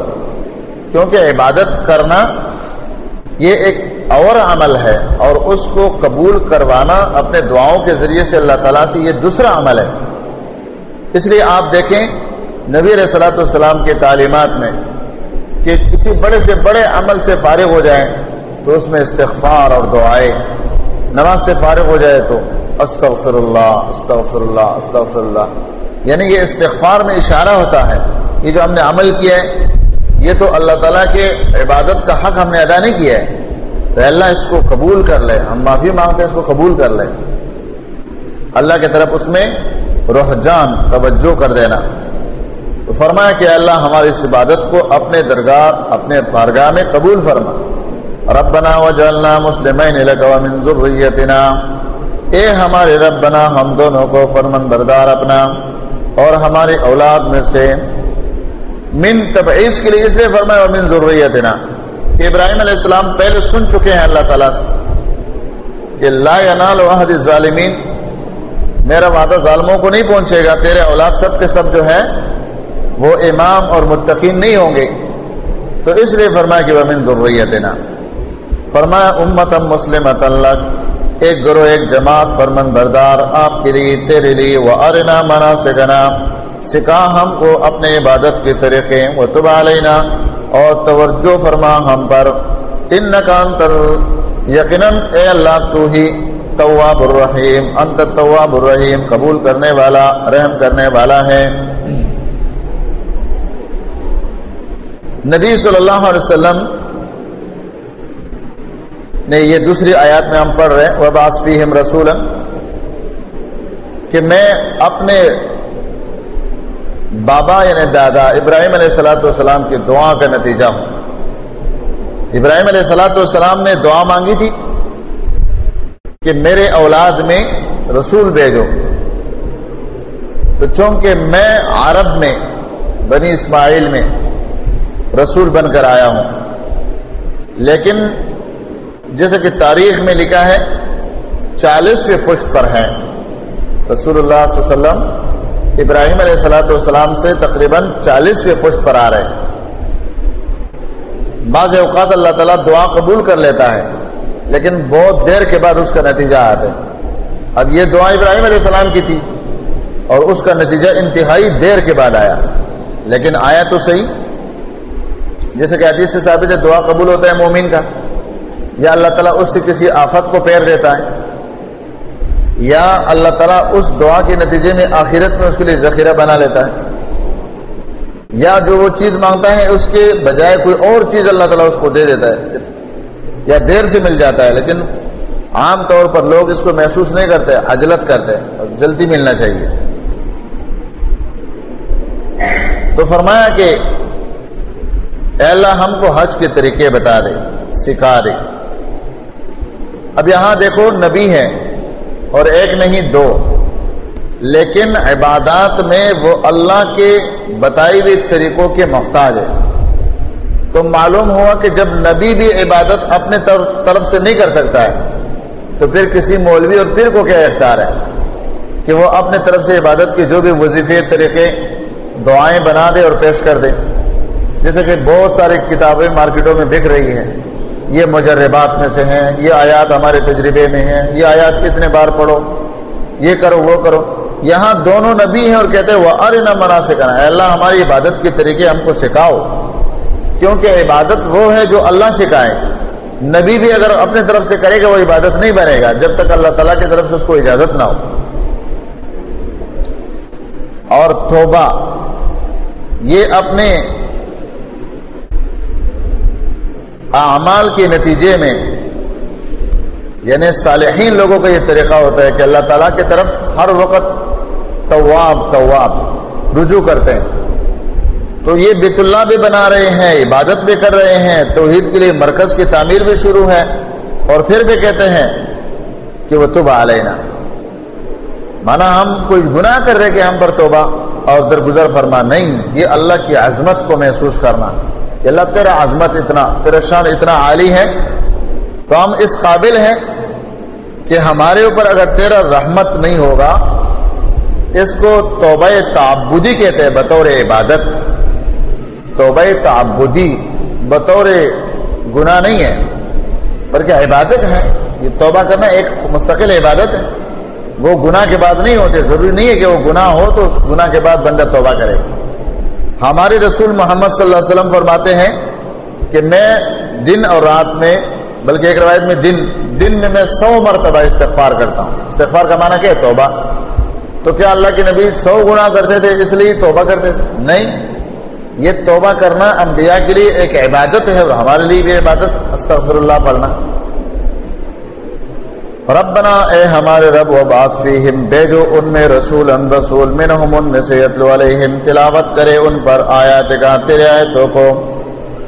کیونکہ عبادت کرنا یہ ایک اور عمل ہے اور اس کو قبول کروانا اپنے دعاؤں کے ذریعے سے اللہ تعالیٰ سے یہ دوسرا عمل ہے۔ اس لیے آپ دیکھیں، نبی علیہ صلاحت السلام کی تعلیمات میں کہ کسی بڑے سے بڑے عمل سے فارغ ہو جائیں تو اس میں استغفار اور دعائیں۔ نماز سے فارغ ہو جائے تو استغفر اللہ استغفر اللہ استغفر اللہ۔ یعنی یہ استغفار میں اشارہ ہوتا ہے یہ جو ہم نے عمل کیا ہے، یہ تو اللہ تعالیٰ کے عبادت کا حق ہم نے ادا نہیں کیا ہے۔ تو اللہ اس کو قبول کر لے، ہم معافی مانگتے ہیں، اس کو قبول کر لے۔ اللہ کی طرف اس میں رحجان توجہ کر دینا۔ تو فرمایا کہ اللہ ہماری اس عبادت کو اپنے درگاہ، اپنے بارگاہ میں قبول فرما۔ ربنا وجعلنا مسلمین لک ومن ذریتنا۔ اے ہمارے ربنا، ہم دونوں کو فرمن بردار اپنا۔ اور ہماری اولاد میں سے من تبعیض کے لیے اس لیے فرمایا ومن ذریتنا۔ کہ ابراہیم علیہ السلام پہلے سن چکے ہیں اللہ تعالیٰ سے کہ لا ینال عہد الظالمین۔ میرا وعدہ ظالموں کو نہیں پہنچے گا، تیرے اولاد سب کے سب جو ہے وہ امام اور متقین نہیں ہوں گے۔ تو اس لیے فرمایا کہ وہ من ضروریت فرمایا امت مسلم ایک گرو ایک جماعت فرمن بردار آپ کے لیے، تیرے لیے وہ ارنا منا سکنا سکھا ہم کو اپنے عبادت کے طریقے وہ تبا لینا اور توجہ فرما ہم پر۔ ان نقان تر یقیناً اے اللہ تو ہی تواب الرحیم انت تواب الرحیم، قبول کرنے والا، رحم کرنے والا ہے۔ نبی صلی اللہ علیہ وسلم نے یہ دوسری آیات میں ہم پڑھ رہے ہیں۔ وباسفی ہم رسول کہ میں اپنے بابا یعنی دادا ابراہیم علیہ السلاۃ والسلام کی دعا کا نتیجہ ہوں۔ ابراہیم علیہ السلاۃ والسلام نے دعا مانگی تھی کہ میرے اولاد میں رسول بھیجو۔ تو چونکہ میں عرب میں، بنی اسماعیل میں رسول بن کر آیا ہوں، لیکن جیسے کہ تاریخ میں لکھا ہے، چالیسویں پشت پر ہے رسول اللہ صلی اللہ علیہ وسلم، ابراہیم علیہ السلاۃ والسلام سے تقریباً چالیسویں پشت پر آ رہے بعض اوقات اللہ تعالیٰ دعا قبول کر لیتا ہے، لیکن بہت دیر کے بعد اس کا نتیجہ آتا ہے۔ اب یہ دعا ابراہیم علیہ السلام کی تھی، اور اس کا نتیجہ انتہائی دیر کے بعد آیا۔ لیکن آیا تو صحیح، جیسے کہ حدیث سے ثابت ہے، دعا قبول ہوتا ہے مومن کا۔ یا اللہ تعالیٰ اس سے کسی آفت کو پیر دیتا ہے یا اللہ تعالیٰ اس دعا کے نتیجے میں آخرت میں اس کے لیے ذخیرہ بنا لیتا ہے یا جو وہ چیز مانگتا ہے اس کے بجائے کوئی اور چیز اللہ تعالیٰ اس کو دے دیتا ہے یا دیر سے مل جاتا ہے لیکن عام طور پر لوگ اس کو محسوس نہیں کرتے، عجلت کرتے جلدی ملنا چاہیے۔ تو فرمایا کہ اے اللہ ہم کو حج کے طریقے بتا دے، سکھا دے۔ اب یہاں دیکھو نبی ہے اور ایک نہیں دو، لیکن عبادات میں وہ اللہ کے بتائی ہوئی طریقوں کے محتاج ہے تو معلوم ہوا کہ جب نبی بھی عبادت اپنے طرف سے نہیں کر سکتا ہے، تو پھر کسی مولوی اور پھر کو کیا اختیار ہے؟ کہ وہ اپنے طرف سے عبادت کے جو بھی وظیفے، طریقے، دعائیں بنا دے اور پیش کر دے۔ جیسے کہ بہت ساری کتابیں مارکیٹوں میں بک رہی ہیں۔ یہ مجربات میں سے ہیں، یہ آیات ہمارے تجربے میں ہیں، یہ آیات کتنے بار پڑھو، یہ کرو، وہ کرو۔ یہاں دونوں نبی ہیں اور کہتے ہیں وہ ارے نہ منا سے کرنا اللہ، ہماری عبادت کے طریقے ہم کو سکھاؤ۔ کیونکہ عبادت وہ ہے جو اللہ سکھائے۔ نبی بھی اگر اپنے طرف سے کرے گا، وہ عبادت نہیں بنے گا۔ جب تک اللہ تعالیٰ کی طرف سے اس کو اجازت نہ ہو۔ اور توبہ، یہ اپنے اعمال کے نتیجے میں یعنی صالحین لوگوں کا یہ طریقہ ہوتا ہے کہ اللہ تعالیٰ کی طرف ہر وقت طواب طواب رجوع کرتے ہیں۔ تو یہ بیت اللہ بھی بنا رہے ہیں، عبادت بھی کر رہے ہیں، توحید کے لیے مرکز کی تعمیر بھی شروع ہے۔ اور پھر بھی کہتے ہیں کہ وہ توبہ لینا مانا ہم کوئی گناہ کر رہے کہ ہم پر توبہ، اور درگزر فرما، نہیں، یہ اللہ کی عظمت کو محسوس کرنا۔ کہ اللہ تیرا عظمت اتنا، تیرا شان اتنا عالی ہے، تو ہم اس قابل ہیں کہ ہمارے اوپر اگر تیرا رحمت نہیں ہوگا، اس کو توبہ تعبدی کہتے ہیں بطور عبادت۔ توبہ تعبدی بطور گناہ نہیں ہے، بلکہ عبادت ہے۔ یہ توبہ کرنا ایک مستقل عبادت ہے۔ وہ گناہ کے بعد نہیں ہوتے، ضروری نہیں ہے کہ وہ گناہ ہو تو اس گناہ کے بعد بندہ توبہ کرے۔ ہمارے رسول محمد صلی اللہ علیہ وسلم فرماتے ہیں کہ میں دن اور رات میں، بلکہ ایک روایت میں دن دن میں میں سو مرتبہ استغفار کرتا ہوں۔ استغفار کا معنی کیا ہے؟ توبہ۔ تو کیا اللہ کے نبی سو گناہ کرتے تھے اس لیے توبہ کرتے تھے؟ نہیں۔ یہ توبہ کرنا انبیاء کے لیے ایک عبادت ہے اور ہمارے لیے بھی عبادت۔ استغفر اللہ پڑھنا۔ ربنا، اے ہمارے رب و فیہم، بھیجو ان میں رسول ان رسول منہم، ان میں سے یتلو علیہم، تلاوت کرے ان پر آیات کا، تیرے آیتوں کو۔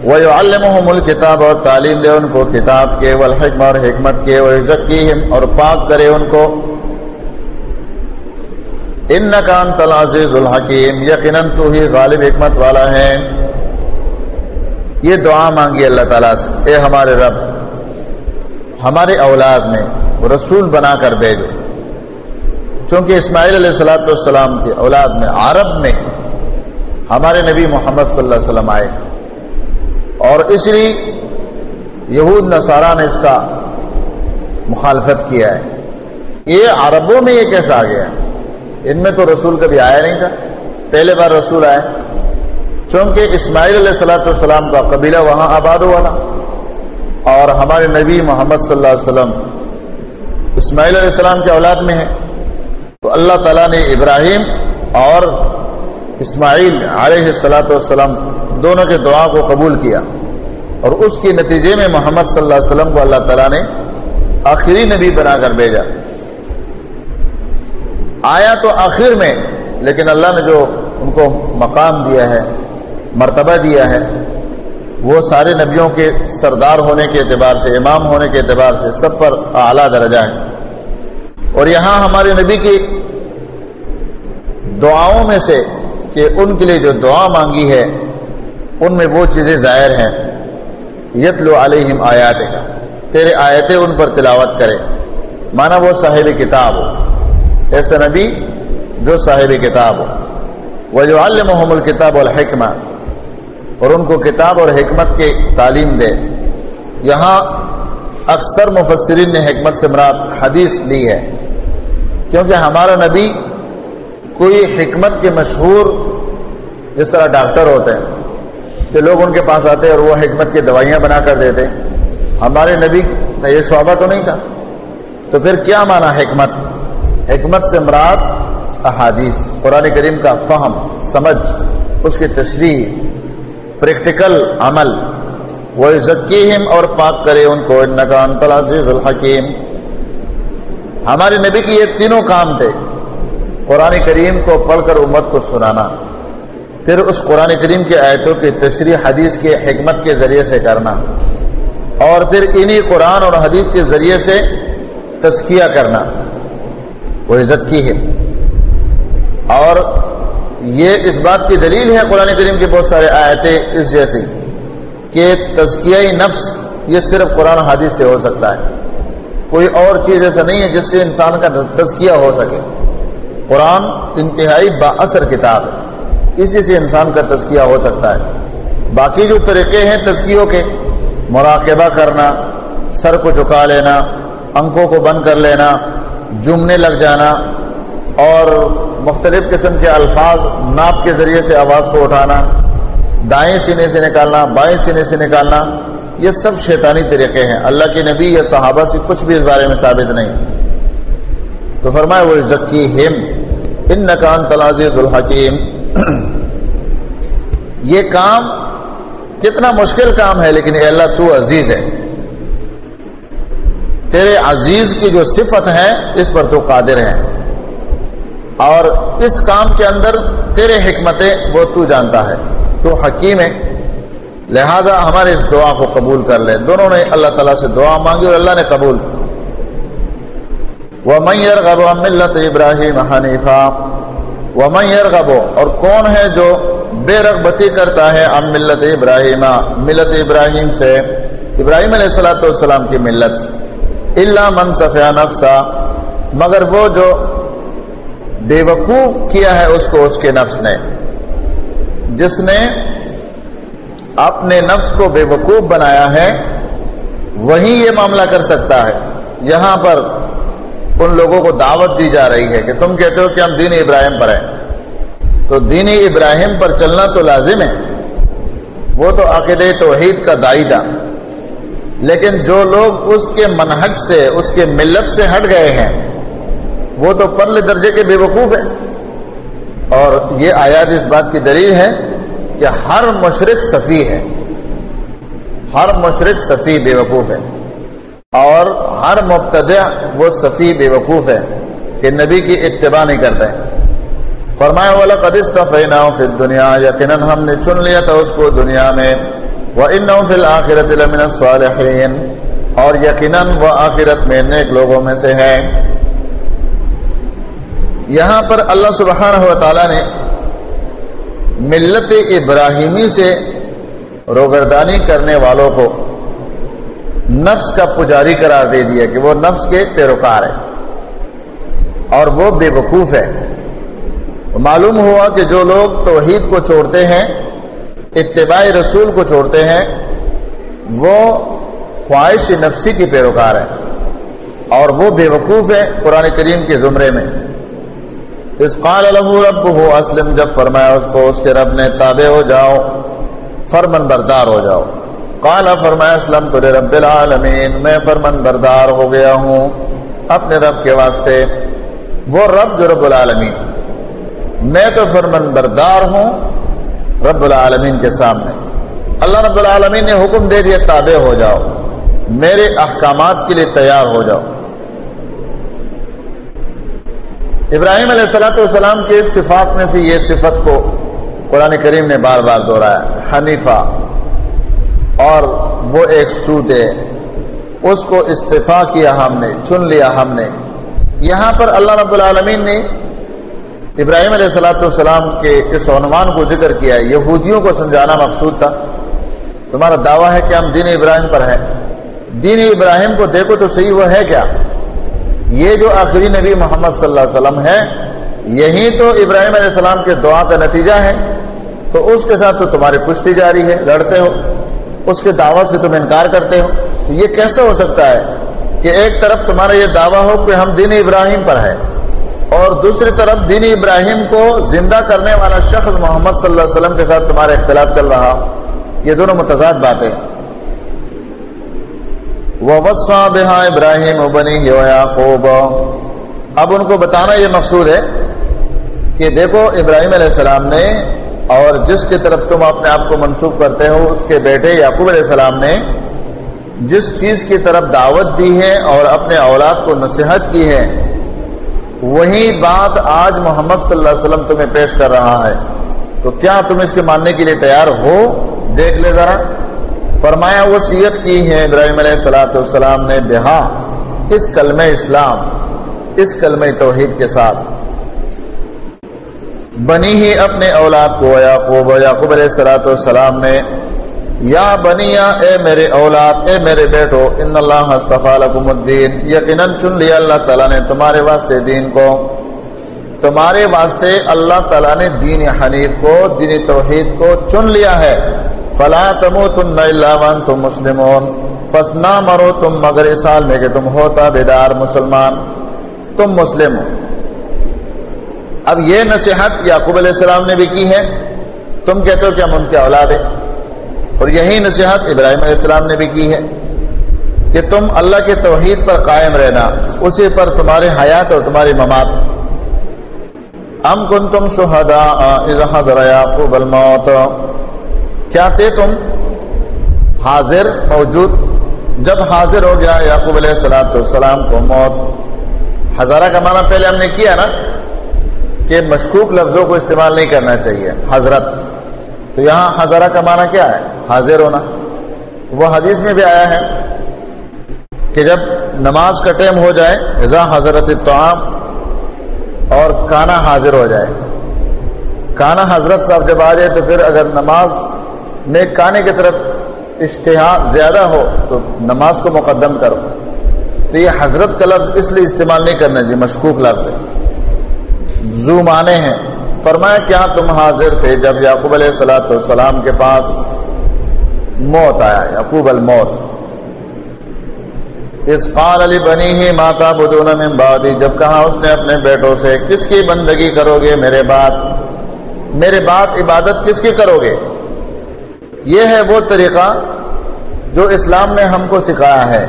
وَيُعَلِّمُهُمُ الْكِتَابَ اور تعلیم دے ان کو کتاب کے، والحکمہ، اور حکمت کے وَيُزَكِّيهِمْ اور پاک کرے ان کو۔ ان نقان تلازیز الحکیم، یقیناً تو ہی غالب حکمت والا ہے۔ یہ دعا مانگی اللہ تعالیٰ سے، اے ہمارے رب، ہمارے اولاد میں رسول بنا کر بھیجو۔ چونکہ اسماعیل علیہ السلاۃ والسلام کے اولاد میں عرب میں ہمارے نبی محمد صلی اللہ علیہ وسلم آئے۔ اور اس لیے یہود نصارہ نے اس کا مخالفت کیا ہے۔ یہ عربوں میں یہ کیسا آ گیا؟ ان میں تو رسول کبھی آیا نہیں تھا۔ پہلے بار رسول آئے۔ چونکہ اسماعیل علیہ السلاۃ والسلام کا قبیلہ وہاں آباد ہوا تھا۔ اور ہمارے نبی محمد صلی اللہ علیہ وسلم اسماعیل علیہ السلام کے اولاد میں ہے۔ تو اللہ تعالیٰ نے ابراہیم اور اسماعیل علیہ السلاۃ والسلام دونوں کے دعا کو قبول کیا۔ اور اس کے نتیجے میں محمد صلی اللہ علیہ وسلم کو اللہ تعالیٰ نے آخری نبی بنا کر بھیجا۔ آیا تو آخر میں، لیکن اللہ نے جو ان کو مقام دیا ہے، مرتبہ دیا ہے، وہ سارے نبیوں کے سردار ہونے کے اعتبار سے، امام ہونے کے اعتبار سے سب پر اعلیٰ درجہ ہے۔ اور یہاں ہمارے نبی کی دعاؤں میں سے کہ ان کے لیے جو دعا مانگی ہے، ان میں وہ چیزیں ظاہر ہیں۔ یتلو علیہم آیات کا تیرے آیتیں ان پر تلاوت کرے مانا وہ صاحب کتاب ہو۔ ایسا نبی جو صاحب کتاب ہو۔ وہ جو علمحم الکتاب الحکمہ اور ان کو کتاب اور حکمت کی تعلیم دے۔ یہاں اکثر مفسرین نے حکمت سے مراد حدیث لی ہے۔ کیونکہ ہمارا نبی کوئی حکمت کے مشہور جس طرح ڈاکٹر ہوتے ہیں، کہ لوگ ان کے پاس آتے اور وہ حکمت کی دوائیاں بنا کر دیتے۔ ہمارے نبی کا یہ شعبہ تو نہیں تھا۔ تو پھر کیا مانا حکمت؟ حکمت سے مراد احادیث۔ قرآن کریم کا فہم، سمجھ، اس کی تشریح، پریکٹیکل عمل۔ وہ ذکیم اور پاک کرے ان کو نقان عزیز الحکیم ہمارے نبی کی یہ تینوں کام تھے۔ قرآن کریم کو پڑھ کر امت کو سنانا۔ پھر اس قرآن کریم کے آیتوں کی تشریح، حدیث کے حکمت کے ذریعے سے کرنا۔ اور پھر انہی قرآن اور حدیث کے ذریعے سے تزکیہ کرنا۔ وہ عزت کی ہے۔ اور یہ اس بات کی دلیل ہے قرآن کریم کے بہت سارے آیتیں اس جیسی کہ تزکیہ نفس یہ صرف قرآن حدیث سے ہو سکتا ہے۔ کوئی اور چیز ایسا نہیں ہے جس سے انسان کا تزکیہ ہو سکے۔ قرآن انتہائی با اثر کتاب ہے۔ اسی سے انسان کا تزکیہ ہو سکتا ہے۔ باقی جو طریقے ہیں تزکیوں کے، مراقبہ کرنا، سر کو جھکا لینا، انکوں کو بند کر لینا، جمنے لگ جانا، اور مختلف قسم کے الفاظ ناپ کے ذریعے سے آواز کو اٹھانا، دائیں سینے سے نکالنا، بائیں سینے سے نکالنا یہ سب شیطانی طریقے ہیں۔ اللہ کے نبی یا صحابہ سے کچھ بھی اس بارے میں ثابت نہیں۔ تو فرمائے وہ ذکی ہم ان نقان تلاز الحکیم۔ یہ کام کتنا مشکل کام ہے، لیکن اے اللہ تو عزیز ہے۔ تیرے عزیز کی جو صفت ہے اس پر تو قادر ہے اور اس کام کے اندر تیرے حکمتیں، وہ تو جانتا ہے۔ تو حکیم ہے۔ لہذا ہمارے اس دعا کو قبول کر لے دونوں نے اللہ تعالیٰ سے دعا مانگی اور اللہ نے قبول وہ میئر غب ملت ابراہیم حنیفہ ومن یرغبو اور کون ہے جو بے رغبتی کرتا ہے ام ملت ابراہیم ملت ابراہیم سے۔ ابراہیم علیہ السلاۃ والسلام کی ملت۔ سے اللہ من صفیہ نفسا مگر وہ جو بے وقوف کیا ہے اس کو، اس کے نفس نے۔ جس نے اپنے نفس کو بے وقوف بنایا ہے وہی یہ معاملہ کر سکتا ہے۔ یہاں پر ان لوگوں کو دعوت دی جا رہی ہے کہ تم کہتے ہو کہ ہم دین ابراہیم پر ہیں۔ تو دین ابراہیم پر چلنا تو لازم ہے۔ وہ تو عقید توحید کا دائی تھا لیکن جو لوگ اس کے منہج سے، اس کے ملت سے ہٹ گئے ہیں، وہ تو پرل درجے کے بے وقوف ہیں۔ اور یہ آیات اس بات کی دلیل ہے کہ ہر مشرق صفی ہے۔ ہر مشرق صفی بے وقوف ہے۔ اور ہر مبتدع وہ صفی بے وقوف ہے کہ نبی کی اتباع نہیں کرتے فرمایا والا قدس کا پھر دنیا یقیناً ہم نے چن لیا تھا اس کو دنیا میں۔ وہ ان فی الآخرت لمن الصالحین اور یقیناً وہ آخرت میں نیک لوگوں میں سے ہے یہاں پر اللہ سبحانہ و تعالی نے ملت ابراہیمی سے روگردانی کرنے والوں کو نفس کا پجاری قرار دے دیا کہ وہ نفس کے پیروکار ہے اور وہ بے وقوف ہے معلوم ہوا کہ جو لوگ توحید کو چھوڑتے ہیں، اتباع رسول کو چھوڑتے ہیں، وہ خواہش نفسی کی پیروکار ہے اور وہ بے وقوف ہے قرآن کریم کے زمرے میں۔ اس قال رب ہو اسلم جب فرمایا اس کو، اس کے رب نے، تابع ہو جاؤ فرمن بردار ہو جاؤ۔ کالا فرمایا اسلم تو رب العالمین، میں فرمن بردار ہو گیا ہوں اپنے رب کے واسطے۔ وہ رب جو رب العالمین۔ میں تو فرمن بردار ہوں رب العالمین کے سامنے۔ اللہ رب العالمین نے حکم دے دیا، تابع ہو جاؤ۔ میرے احکامات کے لیے تیار ہو جاؤ۔ ابراہیم علیہ السلاۃ والسلام کے صفات میں سے یہ صفت کو قرآن کریم نے بار بار دوہرایا حنیفہ، اور وہ ایک سوت ہے۔ اس کو استفا کیا ہم نے، چن لیا ہم نے۔ یہاں پر اللہ رب العالمین نے ابراہیم علیہ السلاۃ والسلام کے اس عنوان کو ذکر کیا یہودیوں کو سمجھانا مقصود تھا۔ تمہارا دعویٰ ہے کہ ہم دین ابراہیم پر ہے دین ابراہیم کو دیکھو تو صحیح وہ ہے کیا؟ یہ جو آخری نبی محمد صلی اللہ علیہ وسلم ہے یہی تو ابراہیم علیہ السلام کے دعا کا نتیجہ ہے۔ تو اس کے ساتھ تو تمہاری کشتی جاری ہے، لڑتے ہو۔ اس کے دعوت سے تم انکار کرتے ہو۔ یہ کیسے ہو سکتا ہے کہ ایک طرف تمہارا یہ دعویٰ ہو کہ ہم دین ابراہیم پر ہے اور دوسری طرف دین ابراہیم کو زندہ کرنے والا شخص محمد صلی اللہ علیہ وسلم کے ساتھ تمہارا اختلاف چل رہا۔ یہ دونوں متضاد باتیں۔ وسا بہا ابراہیم بنی یعقوب اب ان کو بتانا یہ مقصود ہے کہ دیکھو ابراہیم علیہ السلام نے اور جس کی طرف تم اپنے آپ کو منسوخ کرتے ہو، اس کے بیٹے یعقوب علیہ السلام نے جس چیز کی طرف دعوت دی ہے اور اپنے اولاد کو نصیحت کی ہے، وہی بات آج محمد صلی اللہ علیہ وسلم تمہیں پیش کر رہا ہے۔ تو کیا تم اس کے ماننے کے لیے تیار ہو؟ دیکھ لے ذرا۔ فرمایا وصیت کی ہے ابراہیم علیہ السلاۃ والسلام نے بہا اس کلم اسلام، اس کلم توحید کے ساتھ۔ بنی ہی اپنے اولاد کو، یعقوب یعقوب علیہ السلاۃ والسلام نے، یا بنیا اے میرے اولاد، اے میرے بیٹو، ان اللہ لکم الدین، یقیناً چن لیا اللہ تعالیٰ نے تمہارے واسطے دین کو۔ تمہارے واسطے اللہ تعالیٰ نے دین حنیف کو، دین توحید کو چن لیا ہے۔ فلا تمو تم تم مسلم فسنا مرو تم مگر اس سال میں کہ تم ہوتا بیدار مسلمان. تم مسلم ہو. اب یہ نصیحت یعقوب علیہ السلام نے بھی کی ہے. تم کہتے ہو کہ ہم ان کے اولاد ہیں. اور یہی نصیحت ابراہیم علیہ السلام نے بھی کی ہے کہ تم اللہ کے توحید پر قائم رہنا، اسی پر تمہارے حیات اور تمہاری ممات. ام کن تم شہدا الموت. کیا تھے تم؟ حاضر، موجود۔ جب حاضر ہو گیا یعقوب علیہ السلام السلام کو موت۔ ہزارہ کا معنی پہلے ہم نے کیا نا کہ مشکوک لفظوں کو استعمال نہیں کرنا چاہیے، حضرت۔ تو یہاں ہزارہ کا معنی کیا ہے؟ حاضر ہونا۔ وہ حدیث میں بھی آیا ہے کہ جب نماز کا ٹائم ہو جائے ازا حضرت توام اور کانا حاضر ہو جائے۔ کانا حضرت صاحب جب آ جائے تو پھر اگر نماز میں کانے کی طرف اشتہار زیادہ ہو تو نماز کو مقدم کرو۔ تو یہ حضرت کا لفظ اس لیے استعمال نہیں کرنا جی مشکوک لفظ ہے۔ زو مانے ہیں۔ فرمایا، کیا تم حاضر تھے جب یعقوب علیہ السلاۃ والسلام کے پاس موت آیا، یعقوب الموت؟ اس قال علی بنی ہی ماتا بدون من بعدی، جب کہا اس نے اپنے بیٹوں سے، کس کی بندگی کرو گے میرے بات؟ میرے بات عبادت کس کی کرو گے؟ یہ ہے وہ طریقہ جو اسلام نے ہم کو سکھایا ہے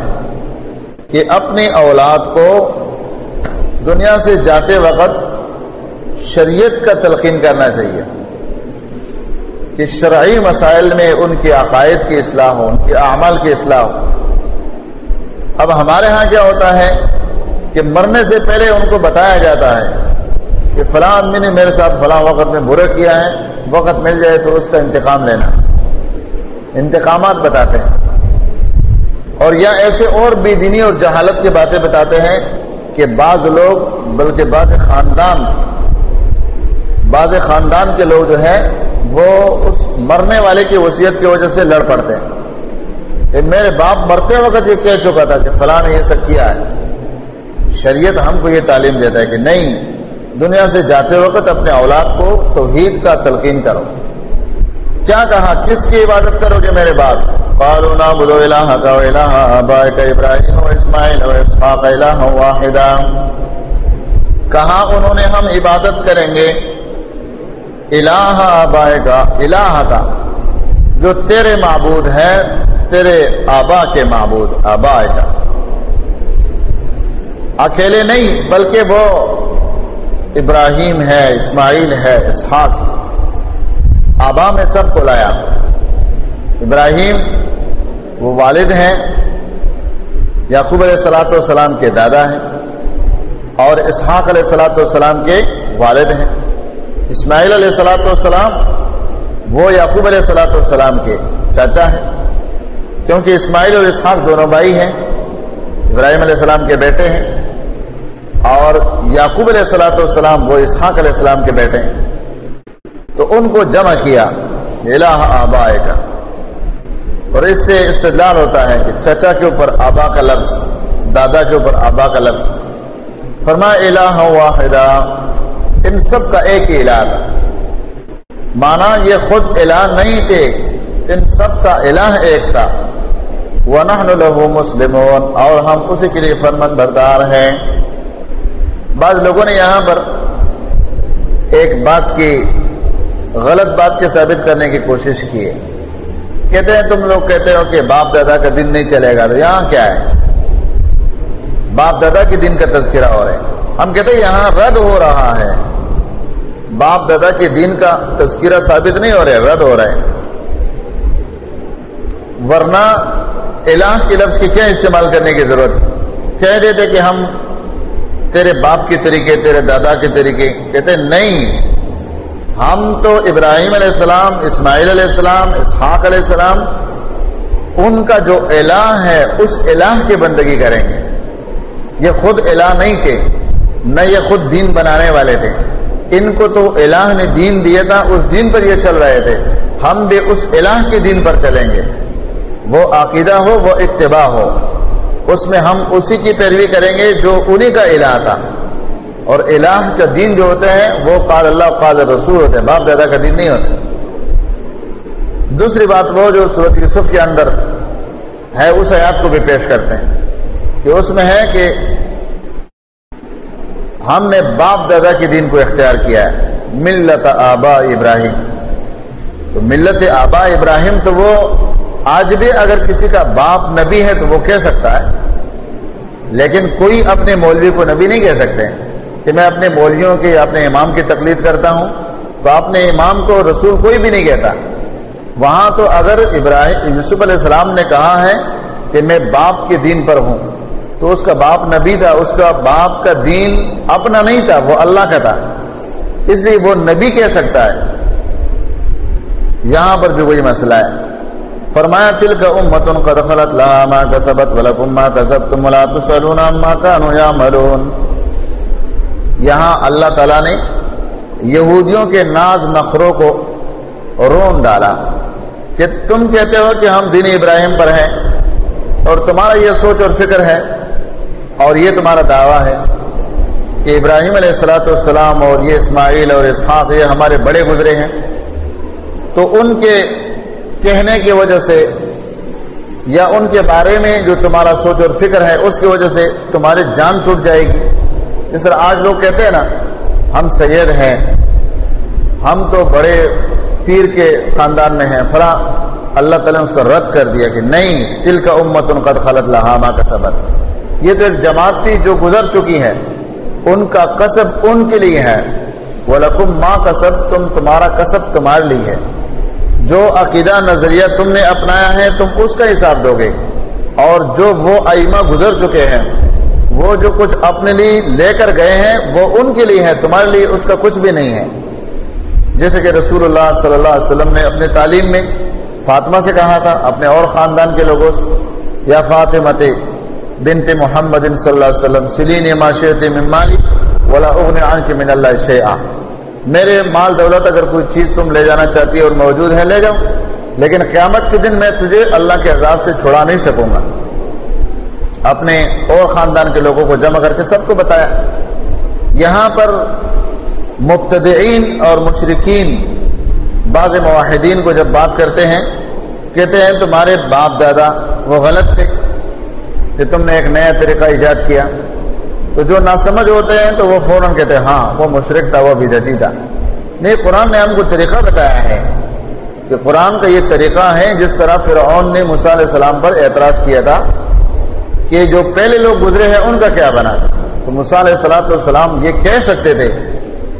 کہ اپنی اولاد کو دنیا سے جاتے وقت شریعت کا تلقین کرنا چاہیے کہ شرعی مسائل میں ان کے عقائد کی اصلاح ہو ان کے اعمال کی اصلاح ہو اب ہمارے ہاں کیا ہوتا ہے کہ مرنے سے پہلے ان کو بتایا جاتا ہے کہ فلاں آدمی نے میرے ساتھ فلاں وقت میں برا کیا ہے، وقت مل جائے تو اس کا انتقام لینا۔ انتقامات بتاتے ہیں۔ اور یا ایسے اور بے دینی اور جہالت کی باتیں بتاتے ہیں کہ بعض لوگ، بلکہ بعض خاندان بعض خاندان کے لوگ جو ہے، وہ اس مرنے والے کی وصیت کی وجہ سے لڑ پڑتے ہیں۔ کہ میرے باپ مرتے وقت یہ کہہ چکا تھا کہ فلاں نے یہ سب کیا ہے۔ شریعت ہم کو یہ تعلیم دیتا ہے کہ نہیں، دنیا سے جاتے وقت اپنے اولاد کو توحید کا تلقین کرو۔ کیا کہا؟ کس کی عبادت کرو گے میرے بعد قالوا نعبد الہک و الہ آبائک ابراہیم و اسماعیل و اسحاق الہ واحدا۔ کہا، انہوں نے ہم عبادت کریں گے۔ الہ آبائے کا الہ کا جو تیرے معبود ہے، تیرے آبا کے معبود آبا کا اکیلے نہیں، بلکہ وہ ابراہیم ہے، اسماعیل ہے، اسحاق۔ آبا میں سب کو لایا۔ ابراہیم، وہ والد ہیں، یعقوب علیہ السلاۃ والسلام کے دادا ہیں اور اسحاق علیہ السلاۃ والسلام کے والد ہیں۔ اسماعیل علیہ السلاۃ والسلام، وہ یعقوب علیہ السلاۃ والسلام کے چاچا ہیں۔ کیونکہ اسماعیل اور اسحاق دونوں بھائی ہیں، ابراہیم علیہ السلام کے بیٹے ہیں اور یعقوب علیہ السلاۃ والسلام، وہ اسحاق علیہ السلام کے بیٹے ہیں۔ تو ان کو جمع کیا، الہ آبا کا اور اس سے استدلال ہوتا ہے کہ چچا کے اوپر آبا کا لفظ، دادا کے اوپر آبا کا لفظ۔ فرما الہ واحدہ۔ ان سب کا ایک ہی الہ۔ تھا مانا، یہ خود الہ نہیں تھے۔ ان سب کا الہ ایک تھا۔ وَنَحْنُ لَهُ مُسْلِمُونَ۔ اور ہم اسی کے لیے فرمن بردار ہیں۔ بعض لوگوں نے یہاں پر ایک بات کی۔ غلط بات کے ثابت کرنے کی کوشش کی ہے۔ کہتے ہیں تم لوگ کہتے ہو کہ باپ دادا کا دن نہیں چلے گا تو یہاں کیا ہے؟ باپ دادا کے دن کا تذکرہ ہو رہا ہے۔ ہم کہتے ہیں یہاں رد ہو رہا ہے۔ باپ دادا کے دن کا تذکرہ ثابت نہیں ہو رہا ہے، رد ہو رہا ہے۔ ورنہ الہ کے لفظ کی کیا استعمال کرنے کی ضرورت؟ کہہ دیتے کہ ہم تیرے باپ کے طریقے، تیرے دادا کے طریقے، کہتے نہیں ہم تو ابراہیم علیہ السلام، اسماعیل علیہ السلام، اسحاق علیہ السلام، ان کا جو الہ ہے، اس الہ کی بندگی کریں گے۔ یہ خود الہ نہیں تھے، نہ یہ خود دین بنانے والے تھے۔ ان کو تو الہ نے دین دیا تھا، اس دین پر یہ چل رہے تھے۔ ہم بھی اس الہ کے دین پر چلیں گے۔ وہ عقیدہ ہو، وہ اتباع ہو۔ اس میں ہم اسی کی پیروی کریں گے جو انہی کا الہ تھا۔ اور الہ کا دین جو ہوتا ہے وہ قال اللہ، قال رسول ہوتے ہیں۔ باپ دادا کا دین نہیں ہوتا۔ دوسری بات وہ جو صورت یوسف کے اندر ہے، اس آیات کو بھی پیش کرتے ہیں۔ کہ اس میں ہے کہ ہم نے باپ دادا کے دین کو اختیار کیا ہے۔ ملت آبا ابراہیم۔ تو ملت آبا ابراہیم تو وہ آج بھی اگر کسی کا باپ نبی ہے تو وہ کہہ سکتا ہے، لیکن کوئی اپنے مولوی کو نبی نہیں کہہ سکتے۔ کہ میں اپنے مولویوں کی، اپنے امام کی تقلید کرتا ہوں، تو اپنے امام کو رسول کوئی بھی نہیں کہتا۔ وہاں تو اگر ابراہیم، یوسف علیہ السلام نے کہا ہے کہ میں باپ کے دین پر ہوں، تو اس کا باپ نبی تھا، اس کا باپ کا دین اپنا نہیں تھا، وہ اللہ کا تھا۔ اس لیے وہ نبی کہہ سکتا ہے۔ یہاں پر بھی وہی مسئلہ ہے۔ فرمایا تل کا امت ان کا دخلت لا کسبت ولکم ما کسبتم ولا تسالون عما كانوا يعملون یہاں اللہ تعالی نے یہودیوں کے ناز نخروں کو رون ڈالا کہ تم کہتے ہو کہ ہم دین ابراہیم پر ہیں اور تمہارا یہ سوچ اور فکر ہے اور یہ تمہارا دعویٰ ہے کہ ابراہیم علیہ السلاۃ والسلام اور یہ اسماعیل اور اسحاق یہ ہمارے بڑے گزرے ہیں تو ان کے کہنے کی وجہ سے یا ان کے بارے میں جو تمہارا سوچ اور فکر ہے اس کی وجہ سے تمہاری جان چھوٹ جائے گی جس طرح آج لوگ کہتے ہیں نا، ہم سید ہیں، ہم تو بڑے پیر کے خاندان میں ہیں، فلاں اللہ تعالیٰ نے اس کو رد کر دیا کہ نہیں تل کا امت ان قد خلط لہامہ کا سبق یہ تو ایک جماعت تھی جو گزر چکی ہے ان کا کسب ان کے لیے ہے۔ وہ لکم ماں کسب تم تمہارا کسب تمہارے لیے ہے۔ جو عقیدہ نظریہ تم نے اپنایا ہے، تم اس کا حساب دو گے۔ اور جو وہ آئمہ گزر چکے ہیں وہ جو کچھ اپنے لیے لے کر گئے ہیں، وہ ان کے لیے ہے تمہارے لیے اس کا کچھ بھی نہیں ہے۔ جیسے کہ رسول اللہ صلی اللہ علیہ وسلم نے اپنے تعلیم میں فاطمہ سے کہا تھا، اپنے اور خاندان کے لوگوں سے، یا فاطمت بنت محمد صلی اللہ علیہ وسلم، سلین معاشرت ممالی ولا اغن عن کے من اللہ شیعہ میرے مال دولت اگر کوئی چیز تم لے جانا چاہتی ہے اور موجود ہے، لے جاؤ، لیکن قیامت کے دن میں تجھے اللہ کے عذاب سے چھڑا نہیں سکوں گا۔ اپنے اور خاندان کے لوگوں کو جمع کر کے سب کو بتایا۔ یہاں پر مبتدئین اور مشرقین بعض معاہدین کو جب بات کرتے ہیں، کہتے ہیں، تمہارے باپ دادا وہ غلط تھے کہ تم نے ایک نیا طریقہ ایجاد کیا۔ تو جو نہ سمجھ ہوتے ہیں تو وہ فوراً کہتے ہیں ہاں وہ مشرق تھا، وہ بدتی تھا۔ نہیں، قرآن نے ہم کو طریقہ بتایا ہے کہ قرآن کا یہ طریقہ ہے جس طرح فرعون نے علیہ السلام پر اعتراض کیا تھا۔ کہ جو پہلے لوگ گزرے ہیں ان کا کیا بنا؟ تو علیہ السلاۃ والسلام یہ کہہ سکتے تھے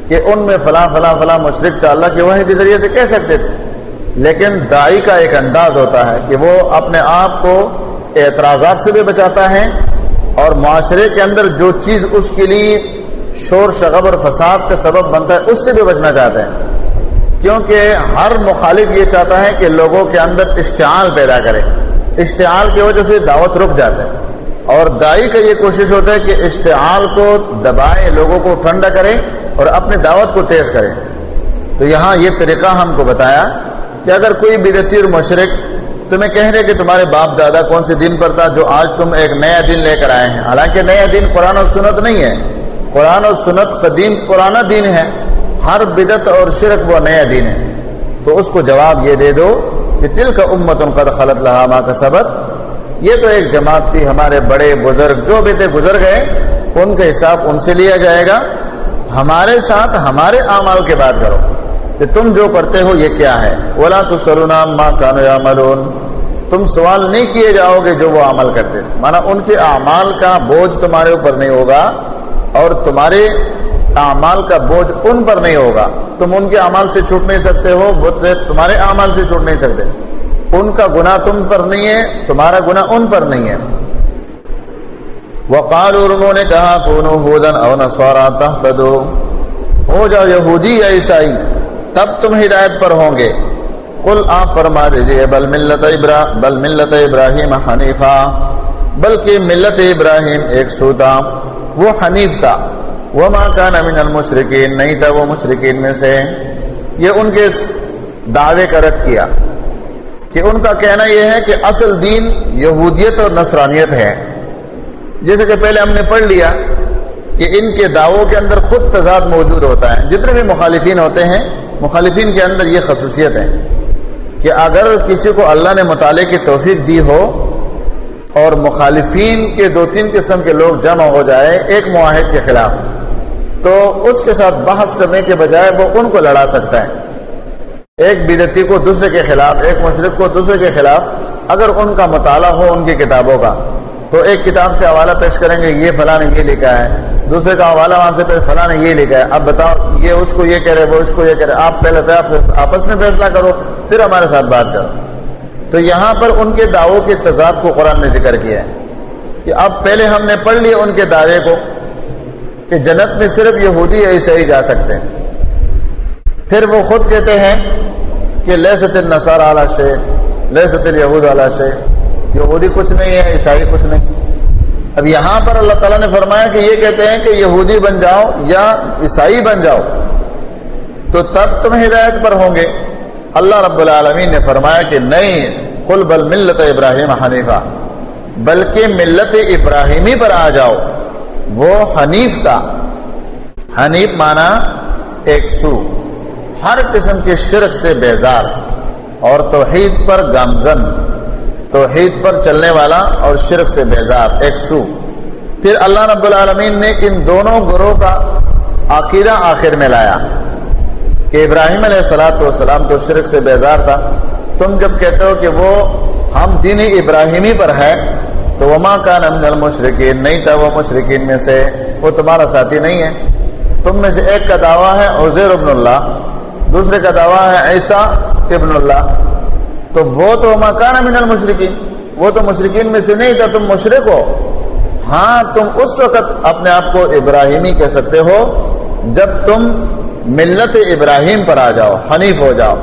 کہ ان میں فلاں فلاں فلاں مشرق تھا، اللہ کے وحی کے ذریعے سے کہہ سکتے تھے۔ لیکن دائی کا ایک انداز ہوتا ہے کہ وہ اپنے آپ کو اعتراضات سے بھی بچاتا ہے اور معاشرے کے اندر جو چیز اس کے لیے شور، شغب اور فساد کا سبب بنتا ہے، اس سے بھی بچنا چاہتے ہیں کیونکہ ہر مخالف یہ چاہتا ہے کہ لوگوں کے اندر اشتعال پیدا کرے۔ اشتعال کی وجہ سے دعوت رک جاتا ہے۔ اور دائی کا یہ کوشش ہوتا ہے کہ اشتعال کو دبائے لوگوں کو ٹھنڈا کرے اور اپنی دعوت کو تیز کرے تو یہاں یہ طریقہ ہم کو بتایا کہ اگر کوئی بدتی اور مشرق تمہیں کہہ رہے کہ تمہارے باپ دادا کون سے دن پر تھا جو آج تم ایک نیا دن لے کر آئے ہیں۔ حالانکہ نیا دن قرآن و سنت نہیں ہے۔ قرآن و سنت قدیم پرانا دین ہے۔ ہر بدت اور شرک وہ نیا دین ہے۔ تو اس کو جواب یہ دے دو کہ تل کا امت ان قد خلط لہا کا سبق یہ تو ایک جماعت تھی، ہمارے بڑے بزرگ جو بھی تھے، گزر گئے، ان کا حساب ان سے لیا جائے گا۔ ہمارے ساتھ، ہمارے اعمال کے بات کرو۔ کہ تم جو کرتے ہو، یہ کیا ہے؟ اولا تو سرونام ماں کانو تم سوال نہیں کیے جاؤ گے جو وہ عمل کرتے۔ مانا ان کے اعمال کا بوجھ تمہارے اوپر نہیں ہوگا اور تمہارے اعمال کا بوجھ ان پر نہیں ہوگا۔ تم ان کے اعمال سے چھوٹ نہیں سکتے ہو تمہارے اعمال سے چھوٹ نہیں سکتے۔ ان کا گناہ تم پر نہیں ہے، تمہارا گناہ ان پر نہیں ہے۔ وقال اور انہوں نے کہا، کونو ہودن او نسوارا تہتدو۔ ہو جاؤ یہودی یا عیسائی، تب تم ہدایت پر ہوں گے۔ قل، آپ فرما دیجیے، بل ملت ابرا، بل ملت ابراہیم حنیفہ بلکہ ملت ابراہیم ایک سوتا، وہ حنیف تھا۔ وہ ماں کا نمین المشرقین نہیں تھا وہ مشرقین میں سے۔ یہ ان کے دعوے کا رد کیا۔ کہ ان کا کہنا یہ ہے کہ اصل دین یہودیت اور نصرانیت ہے۔ جیسے کہ پہلے ہم نے پڑھ لیا کہ ان کے دعووں کے اندر خود تضاد موجود ہوتا ہے۔ جتنے بھی مخالفین ہوتے ہیں، مخالفین کے اندر یہ خصوصیت ہے کہ اگر کسی کو اللہ نے مطالعے کی توفیق دی ہو اور مخالفین کے دو تین قسم کے لوگ جمع ہو جائے ایک معاہد کے خلاف، تو اس کے ساتھ بحث کرنے کے بجائے وہ ان کو لڑا سکتا ہے۔ ایک بدتی کو دوسرے کے خلاف، ایک مشرق کو دوسرے کے خلاف اگر ان کا مطالعہ ہو ان کی کتابوں کا، تو ایک کتاب سے حوالہ پیش کریں گے، یہ فلاں نے یہ لکھا ہے۔ دوسرے کا حوالہ وہاں سے فلاں نے یہ لکھا ہے۔ اب بتاؤ، یہ اس کو یہ کہہ رہے وہ اس کو یہ کہہ رہے آپ پہلے آپس میں فیصلہ کرو، پھر ہمارے ساتھ بات کرو۔ تو یہاں پر ان کے دعووں کے تضاد کو قرآن نے ذکر کیا ہے۔ کہ اب پہلے ہم نے پڑھ لیا ان کے دعوے کو کہ جنت میں صرف یہودی ایسے ہی جا سکتے ہیں۔ پھر وہ خود کہتے ہیں کہ لہ ستل نثار اعلیٰ شے لہ ستل اعلیٰ شے یہودی کچھ نہیں ہے، عیسائی کچھ نہیں۔ اب یہاں پر اللہ تعالیٰ نے فرمایا کہ یہ کہتے ہیں کہ یہودی بن جاؤ یا عیسائی بن جاؤ۔ تو تب تم ہدایت پر ہوں گے۔ اللہ رب العالمین نے فرمایا کہ نہیں کل بل ملت ابراہیم حنیفہ۔ بلکہ ملت ابراہیمی پر آ جاؤ۔ وہ حنیف کا حنیف مانا ایک سو۔ ہر قسم کے شرک سے بیزار، اور توحید پر گامزن، توحید پر چلنے والا اور شرک سے بیزار، ایک سو۔ پھر اللہ رب العالمین نے ان دونوں گروہ کا عقیدہ آخر میں لایا کہ ابراہیم علیہ السلاۃ والسلام تو شرک سے بیزار تھا۔ تم جب کہتے ہو کہ وہ ہم دین ابراہیمی پر ہے، تو وما کا نمن المشرقین نہیں تھا وہ مشرقین میں سے، وہ تمہارا ساتھی نہیں ہے۔ تم میں سے ایک کا دعویٰ ہے عزیر ابن اللہ۔ دوسرے کا دعویٰ ہے ایسا ابن اللہ۔ تو وہ تو مکان من المشرقین وہ تو مشرقین میں سے نہیں تھا، تم مشرق ہو۔ ہاں تم اس وقت اپنے آپ کو ابراہیمی کہہ سکتے ہو، جب تم ملت ابراہیم پر آ جاؤ، حنیف ہو جاؤ۔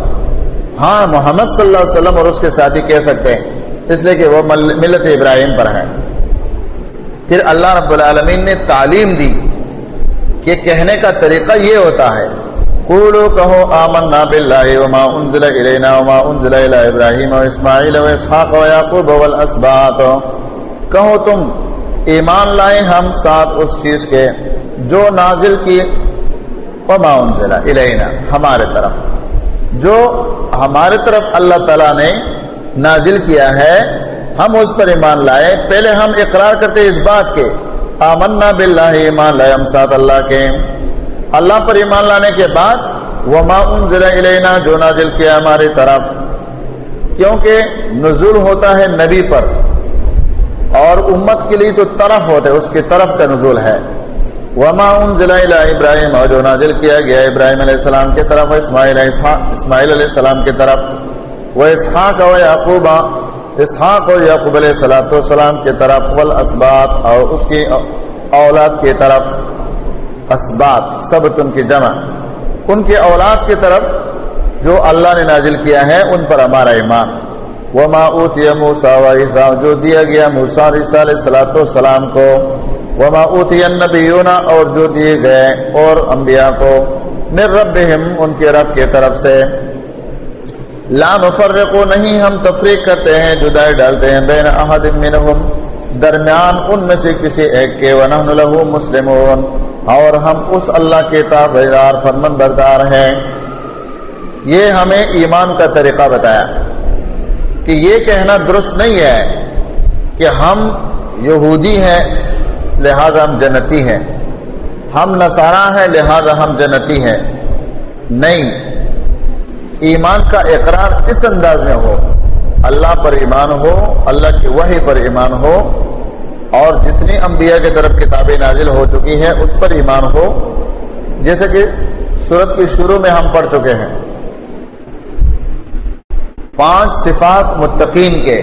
ہاں محمد صلی اللہ علیہ وسلم اور اس کے ساتھی کہہ سکتے ہیں، اس لیے کہ وہ ملت ابراہیم پر ہے پھر اللہ رب العالمین نے تعلیم دی کہ کہنے کا طریقہ یہ ہوتا ہے قولو کہو آمنا باللہ وما انزل الینا وما انزل الى ابراہیم و اسماعیل و اسحاق و یعقوب والاسباط. کہو تم، ایمان لائے ہم ساتھ اس چیز کے جو نازل کی، وما انزل الینا، ہمارے طرف۔ جو ہمارے طرف اللہ تعالیٰ نے نازل کیا ہے، ہم اس پر ایمان لائے۔ پہلے ہم اقرار کرتے اس بات کے، آمنا باللہ ایمان لائے ہم ساتھ اللہ کے۔ اللہ پر ایمان لانے کے بعد وما انزل الینا جو نازل کیا ہماری طرف۔ کیونکہ نزول ہوتا ہے نبی پر، اور امت کے لیے تو طرف ہوتا ہے، اس کی طرف کا نزول ہے۔ وما انزل الى ابراہیم اور جو نازل کیا گیا ابراہیم علیہ السلام کی طرف اسماعیل اسماعیل علیہ السلام کی طرف۔ وہ اسحاق و یعقوب، اسحاق اور یعقوب علیہ السلاۃ والسلام کی طرف والاسبات اور اس کی اولاد کی طرف۔ اسبات سبت ان کی جمع۔ ان کی اولاد کی طرف جو اللہ نے نازل کیا ہے، ان پر ہمارا ایمان۔ وما اوتی موسیٰ و جو دیا گیا موسیٰ عیسیٰ علیہ السلاۃ والسلام کو۔ وما اوتی النبیون اور جو دیے گئے اور انبیاء کو۔ من ربہم ان کے رب کی طرف سے۔ لا نفرق نہیں ہم تفریق کرتے ہیں، جدائی ڈالتے ہیں۔ بین احد منہم، درمیان ان میں سے کسی ایک کے۔ ونحن له مسلمون۔ اور ہم اس اللہ کے تابعدار فرمان بردار ہیں۔ یہ ہمیں ایمان کا طریقہ بتایا کہ یہ کہنا درست نہیں ہے کہ ہم یہودی ہیں، لہذا ہم جنتی ہیں۔ ہم نصارہ ہیں، لہذا ہم جنتی ہیں۔ نہیں، ایمان کا اقرار اس انداز میں ہو، اللہ پر ایمان ہو، اللہ کی وحی پر ایمان ہو اور جتنی انبیاء کی طرف کتابیں نازل ہو چکی ہیں، اس پر ایمان ہو۔ جیسے کہ صورت کی شروع میں ہم پڑھ چکے ہیں۔ پانچ صفات متقین کے،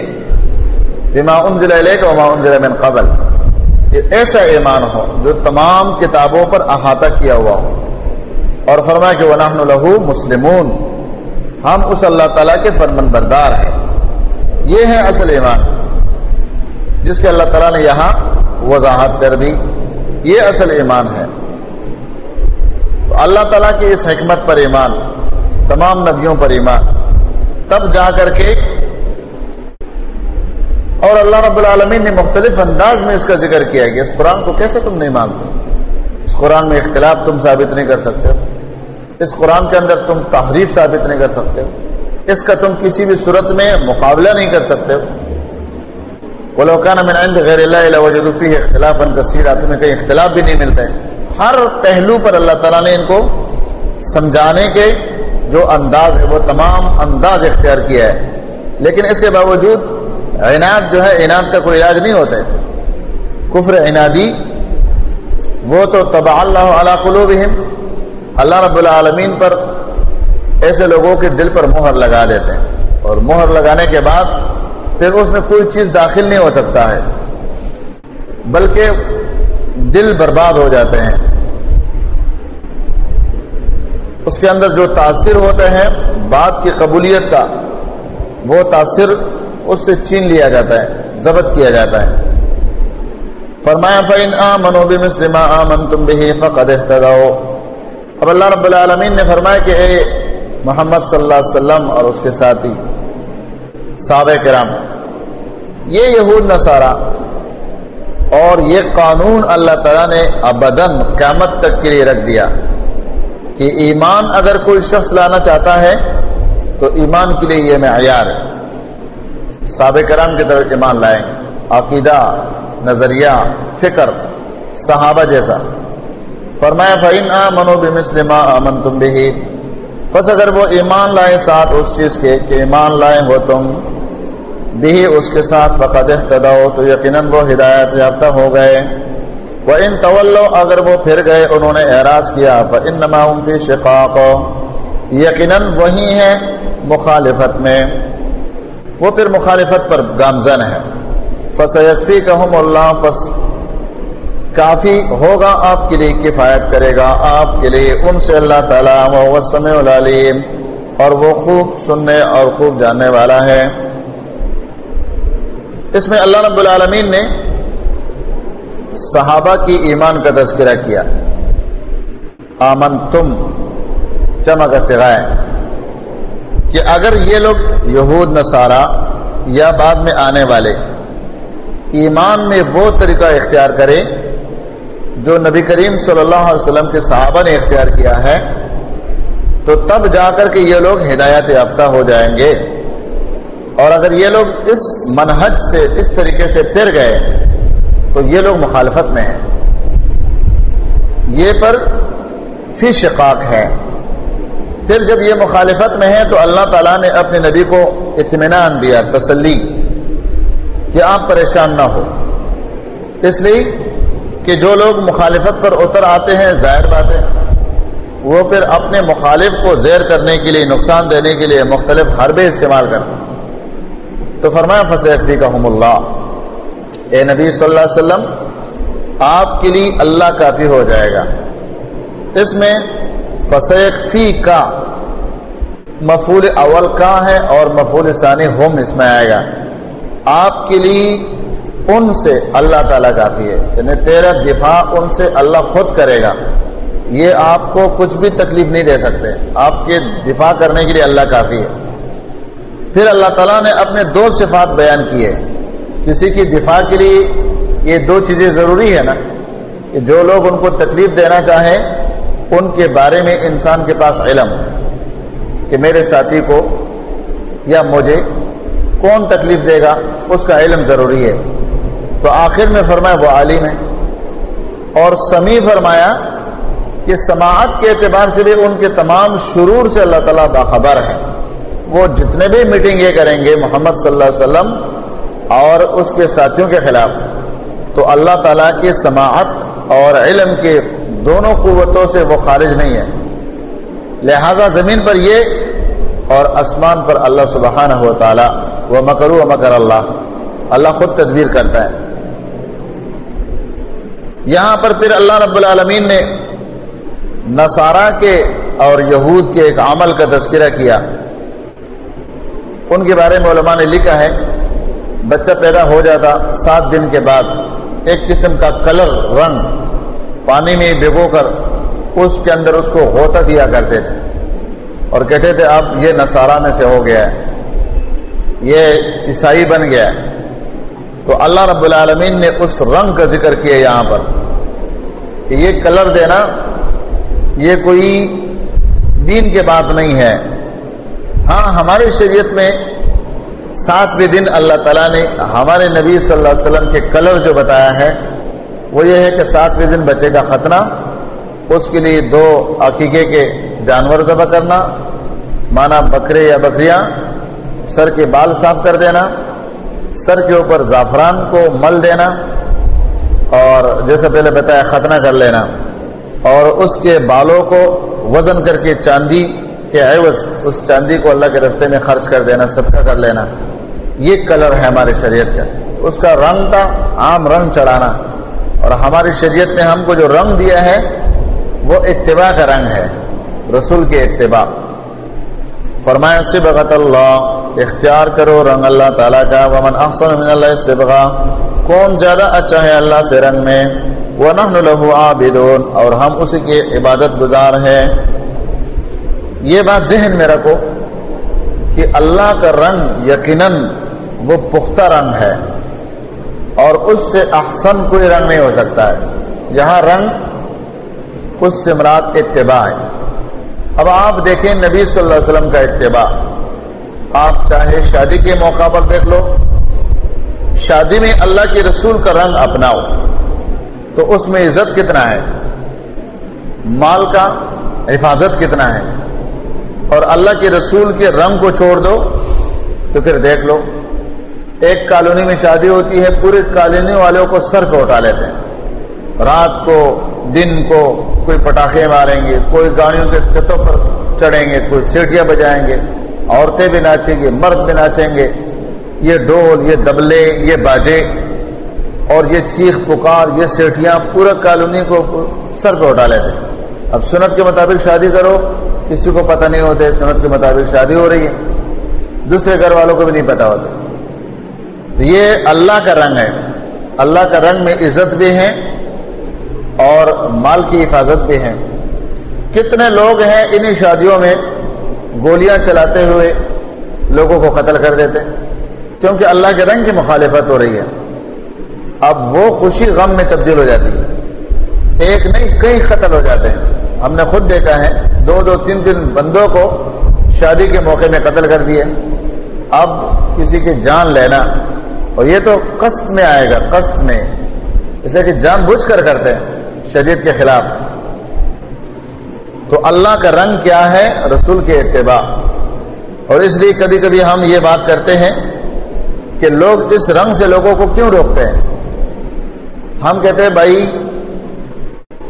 بما انزل الیک وما انزل من قبل۔ یہ ایسا ایمان ہو جو تمام کتابوں پر احاطہ کیا ہوا ہو۔ اور فرمایا کہ ونحن له مسلمون۔ ہم اس اللہ تعالیٰ کے فرمن بردار ہیں۔ یہ ہے اصل ایمان۔ جس کے اللہ تعالیٰ نے یہاں وضاحت کر دی۔ یہ اصل ایمان ہے۔ تو اللہ تعالیٰ کی اس حکمت پر ایمان، تمام نبیوں پر ایمان۔ تب جا کر کے اور اللہ رب العالمین نے مختلف انداز میں اس کا ذکر کیا کہ اس قرآن کو کیسے تم نہیں مانتے؟ اس قرآن میں اختلاف تم ثابت نہیں کر سکتے۔ ہو اس قرآن کے اندر تم تحریف ثابت نہیں کر سکتے۔ ہو اس کا تم کسی بھی صورت میں مقابلہ نہیں کر سکتے۔ ہو من عند غیر اللہ وجدفی اختلاف کثیرہ تمہیں کہیں اختلاف بھی نہیں ملتا ہے ہر پہلو پر اللہ تعالیٰ نے ان کو سمجھانے کے جو انداز ہے، وہ تمام انداز اختیار کیا ہے۔ لیکن اس کے باوجود عناد جو ہے، عناد کا کوئی علاج نہیں ہوتا ہے۔ کفر عنادی، وہ تو تبا اللہ علیہ قلوبہم۔ اللہ رب العالمین پر ایسے لوگوں کے دل پر مہر لگا دیتے ہیں۔ اور مہر لگانے کے بعد پھر اس میں کوئی چیز داخل نہیں ہو سکتا ہے۔ بلکہ دل برباد ہو جاتے ہیں۔ اس کے اندر جو تاثر ہوتے ہیں، بات کی قبولیت کا، وہ تاثر اس سے چین لیا جاتا ہے، ضبط کیا جاتا ہے۔ فرمایا، فَإِنْ آمَنُوا بِمِسْلِ مَا آمَنْتُمْ بِهِ فَقَدْ اهْتَدَوْا۔ اب اللہ رب العالمین نے فرمایا کہ اے محمد صلی اللہ علیہ وسلم اور اس کے ساتھی، صحابہ کرام یہ یہود نصارہ اور یہ قانون اللہ تعالیٰ نے ابدن قیامت تک کے لیے رکھ دیا کہ ایمان اگر کوئی شخص لانا چاہتا ہے تو ایمان کے لیے یہ معیار ہے۔ صحابہ کرام کی طرف ایمان لائیں، عقیدہ، نظریہ، فکر، صحابہ جیسا۔ فرمایا، فَإِنْ آمَنُوا بِمِسْلِ مَا آمَنْتُمْ بِهِ۔ پس اگر وہ ایمان لائے ساتھ اس چیز کے کہ ایمان لائے ہو تم بھی اس کے ساتھ فقد احتداؤ تو یقیناً وہ ہدایت یافتہ ہو گئے۔ وہ ان طولو اگر وہ پھر گئے، انہوں نے اعراض کیا، فَإِنَّمَا هُمْ فِي شِقَاقُ۔ یقیناً وہی ہیں مخالفت میں۔ وہ پھر مخالفت پر گامزن ہے فسیکفی کہم اللہ، فس کافی ہوگا، آپ کے لیے کفایت کرے گا۔ آپ کے لیے، ان سے اللہ تعالیٰ وہ سمع العلیم اور وہ خوب سننے اور خوب جاننے والا ہے۔ اس میں اللہ رب العالمین نے صحابہ کی ایمان کا تذکرہ کیا۔ آمن تم چمک کا سگائے کہ اگر یہ لوگ یہود، نصارہ یا بعد میں آنے والے ایمان میں وہ طریقہ اختیار کرے جو نبی کریم صلی اللہ علیہ وسلم کے صحابہ نے اختیار کیا ہے، تو تب جا کر کے یہ لوگ ہدایت یافتہ ہو جائیں گے۔ اور اگر یہ لوگ اس منہج سے، اس طریقے سے پھر گئے، تو یہ لوگ مخالفت میں ہیں۔ یہ پر فی شقاق ہے۔ پھر جب یہ مخالفت میں ہے تو اللہ تعالیٰ نے اپنے نبی کو اطمینان دیا، تسلی، کہ آپ پریشان نہ ہو۔ اس لیے کہ جو لوگ مخالفت پر اتر آتے ہیں، ظاہر بات ہے، وہ پھر اپنے مخالف کو زیر کرنے کے لیے، نقصان دینے کے لیے مختلف حربے استعمال کرتے ہیں۔ تو فرمایا فصیحتی کا اللہ. اے نبی صلی اللہ علیہ وسلم، آپ کے لیے اللہ کافی ہو جائے گا۔ اس میں فصیق فی کا مفول اول کا ہے اور مفول ثانی ہم اس میں آئے گا۔ آپ کے لیے ان سے اللہ تعالیٰ کافی ہے۔ یعنی تیرا دفاع ان سے اللہ خود کرے گا۔ یہ آپ کو کچھ بھی تکلیف نہیں دے سکتے۔ آپ کے دفاع کرنے کے لیے اللہ کافی ہے۔ پھر اللہ تعالیٰ نے اپنے دو صفات بیان کیے۔ کسی کی دفاع کے لیے یہ دو چیزیں ضروری ہے نا، کہ جو لوگ ان کو تکلیف دینا چاہیں، ان کے بارے میں انسان کے پاس علم کہ میرے ساتھی کو یا مجھے کون تکلیف دے گا، اس کا علم ضروری ہے۔ تو آخر میں فرمایا، وہ عالم ہے۔ اور سمیع فرمایا کہ سماعت کے اعتبار سے بھی ان کے تمام شرور سے اللہ تعالیٰ باخبر ہے وہ جتنے بھی میٹنگیں کریں گے محمد صلی اللہ علیہ وسلم اور اس کے ساتھیوں کے خلاف، تو اللہ تعالیٰ کی سماعت اور علم کے دونوں قوتوں سے وہ خارج نہیں ہے۔ لہذا زمین پر یہ اور آسمان پر اللہ سبحانہ ہو تعالیٰ، وہ مکرو و مکر اللہ۔ اللہ خود تدبیر کرتا ہے۔ یہاں پر پھر اللہ رب العالمین نے نصارہ کے اور یہود کے ایک عمل کا تذکرہ کیا۔ ان کے بارے میں علماء نے لکھا ہے، بچہ پیدا ہو جاتا سات دن کے بعد، ایک قسم کا کلر، رنگ، پانی میں بھگو کر اس کے اندر اس کو ہوتا دیا کرتے تھے۔ اور کہتے تھے، اب یہ نصارہ میں سے ہو گیا ہے، یہ عیسائی بن گیا ہے۔ تو اللہ رب العالمین نے اس رنگ کا ذکر کیا یہاں پر، کہ یہ کلر دینا، یہ کوئی دین کے بات نہیں ہے۔ ہاں ہماری شریعت میں ساتویں دن اللہ تعالیٰ نے ہمارے نبی صلی اللہ علیہ وسلم کے کلر جو بتایا ہے، وہ یہ ہے کہ ساتویں دن بچے کا ختنہ، اس کے لیے دو عقیقے کے جانور ذبح کرنا، مانا بکرے یا بکریاں، سر کے بال صاف کر دینا، سر کے اوپر زعفران کو مل دینا، اور جیسے پہلے بتایا، ختنہ کر لینا، اور اس کے بالوں کو وزن کر کے چاندی کے عوض اس چاندی کو اللہ کے رستے میں خرچ کر دینا، صدقہ کر لینا۔ یہ کلر ہے ہماری شریعت کا۔ اس کا رنگ تھا، عام رنگ چڑھانا۔ اور ہماری شریعت نے ہم کو جو رنگ دیا ہے، وہ اتباع کا رنگ ہے۔ رسول کے اتباع۔ فرمایا، سبغت اللہ۔ اختیار کرو رنگ اللہ تعالیٰ کا۔ ومن احسن من اللہ سبغا۔ کون زیادہ اچھا ہے اللہ سے رنگ میں؟ وَنَحْنُ لَهُ عَابِدُونَ۔ اور ہم اسی کے عبادت گزار ہیں۔ یہ بات ذہن میں رکھو کہ اللہ کا رنگ یقیناً وہ پختہ رنگ ہے اور اس سے احسن کوئی رنگ نہیں ہو سکتا ہے۔ یہاں رنگ اس سے مراد اتباع ہے۔ اب آپ دیکھیں نبی صلی اللہ علیہ وسلم کا اتباع۔ آپ چاہے شادی کے موقع پر دیکھ لو، شادی میں اللہ کے رسول کا رنگ اپناؤ۔ تو اس میں عزت کتنا ہے؟ مال کا حفاظت کتنا ہے؟ اور اللہ کے رسول کے رنگ کو چھوڑ دو، تو پھر دیکھ لو، ایک کالونی میں شادی ہوتی ہے، پورے کالونی والوں کو سر پہ اٹھا لیتے ہیں۔ رات کو، دن کو کوئی پٹاخے ماریں گے، کوئی گاڑیوں کے چھتوں پر چڑھیں گے، کوئی سیٹیاں بجائیں گے، عورتیں بھی ناچیں گے، مرد بھی ناچیں گے۔ یہ ڈول یہ دبلے، یہ باجے اور یہ چیخ، پکار، یہ سیٹیاں پورا کالونی کو سر پہ اٹھا لیتے ہیں۔ اب سنت کے مطابق شادی کرو کسی کو پتہ نہیں ہوتے سنت کے مطابق شادی ہو رہی ہے، دوسرے گھر والوں کو بھی نہیں پتا ہوتا۔ تو یہ اللہ کا رنگ ہے۔ اللہ کا رنگ میں عزت بھی ہے اور مال کی حفاظت بھی ہے۔ کتنے لوگ ہیں انہی شادیوں میں گولیاں چلاتے ہوئے لوگوں کو قتل کر دیتے کیونکہ اللہ کے رنگ کی مخالفت ہو رہی ہے۔ اب وہ خوشی غم میں تبدیل ہو جاتی ہے۔ ایک نہیں، کئی قتل ہو جاتے ہیں۔ ہم نے خود دیکھا ہے، دو دو تین تین بندوں کو شادی کے موقع میں قتل کر دیے اب کسی کی جان لینا، اور یہ تو قسط میں آئے گا، قسط میں۔ اس لیے کہ جان بوجھ کر کرتے ہیں شدید کے خلاف۔ تو اللہ کا رنگ کیا ہے؟ رسول کے اتباع۔ اور اس لیے کبھی کبھی ہم یہ بات کرتے ہیں کہ لوگ اس رنگ سے لوگوں کو کیوں روکتے ہیں؟ ہم کہتے ہیں، بھائی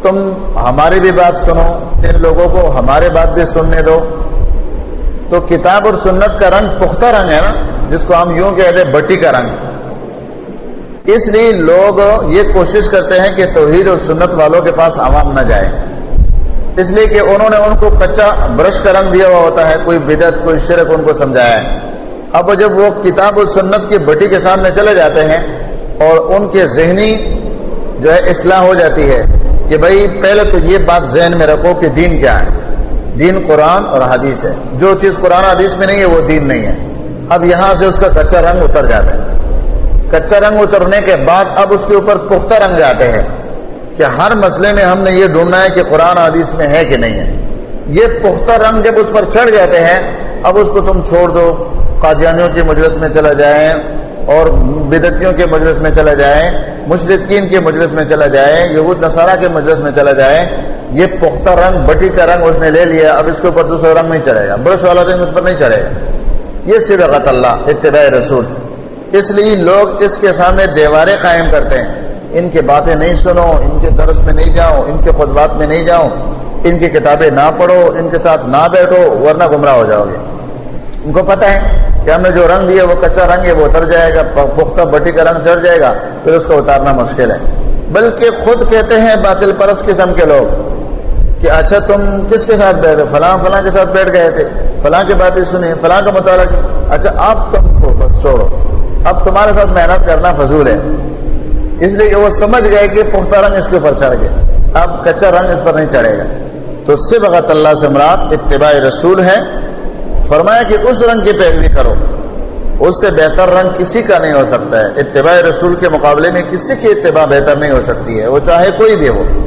تم ہماری بھی بات سنو، ان لوگوں کو ہمارے بات بھی سننے دو۔ تو کتاب اور سنت کا رنگ پختہ رنگ ہے نا، جس کو ہم یوں کہتے ہیں بٹی کا رنگ۔ اس لیے لوگ یہ کوشش کرتے ہیں کہ توحید اور سنت والوں کے پاس عوام نہ جائے۔ اس لیے کہ انہوں نے ان کو کچا برش کا رنگ دیا ہوا ہوتا ہے، کوئی بدت کوئی شرک ان کو سمجھایا ہے۔ اب جب وہ کتاب و سنت کی بٹی کے سامنے چلے جاتے ہیں اور ان کے ذہنی جو ہے اصلاح ہو جاتی ہے کہ بھائی پہلے تو یہ بات ذہن میں رکھو کہ دین کیا ہے۔ دین قرآن اور حدیث ہے۔ جو چیز قرآن حدیث میں نہیں ہے، وہ دین نہیں ہے۔ اب یہاں سے اس کا کچا رنگ اتر جاتا ہے۔ کچا رنگ اترنے کے بعد اب اس کے اوپر پختہ رنگ جاتے ہیں کہ ہر مسئلے میں ہم نے یہ ڈھونڈنا ہے کہ قرآن حدیث میں ہے کہ نہیں ہے۔ یہ پختہ رنگ جب اس پر چڑھ جاتے ہیں، اب اس کو تم چھوڑ دو۔ قادیانیوں کے مجلس میں چلا جائیں اور بدتیوں کے مجلس میں چلا جائیں مشرقین کے مجلس میں چلا جائے یہود نصارہ کے مجلس میں چلا جائے یہ پختہ رنگ، بٹی کا رنگ اس نے لے لیا، اب اس کے اوپر دوسرا رنگ نہیں چڑھے گا، برش والا رنگ اس پر نہیں چڑھے گا۔ یہ صرف اللہ، اتباع رسول۔ اس لیے لوگ اس کے سامنے دیواریں قائم کرتے ہیں۔ ان کی باتیں نہیں سنو، ان کے درس میں نہیں جاؤ، ان کے خطبات میں نہیں جاؤ، ان کی کتابیں نہ پڑھو، ان کے ساتھ نہ بیٹھو، ورنہ گمراہ ہو جاؤ گے۔ ان کو پتہ ہے کہ ہم نے جو رنگ دیا وہ کچا رنگ ہے، وہ اتر جائے گا پختہ بٹی کا رنگ چڑھ جائے گا، پھر اس کو اتارنا مشکل ہے۔ بلکہ خود کہتے ہیں باطل پرس قسم کے لوگ کہ اچھا تم کس کے ساتھ بیٹھے، فلاں فلاں کے ساتھ بیٹھ گئے تھے، فلاں کی باتیں سنی فلاں کا مطالعہ کی اچھا اب تم کو بس چھوڑو، اب تمہارے ساتھ محنت کرنا فضول ہے۔ اس لیے وہ سمجھ گئے کہ پختہ رنگ اس کے اوپر چڑھ گئے اب کچا رنگ اس پر نہیں چڑھے گا۔ تو صبغت اللہ سے مراد اتباع رسول ہے۔ فرمایا کہ اس رنگ کی پیروی کرو۔ اس سے بہتر رنگ کسی کا نہیں ہو سکتا ہے۔ اتباع رسول کے مقابلے میں کسی کی اتباع بہتر نہیں ہو سکتی ہے۔ وہ چاہے کوئی بھی ہو۔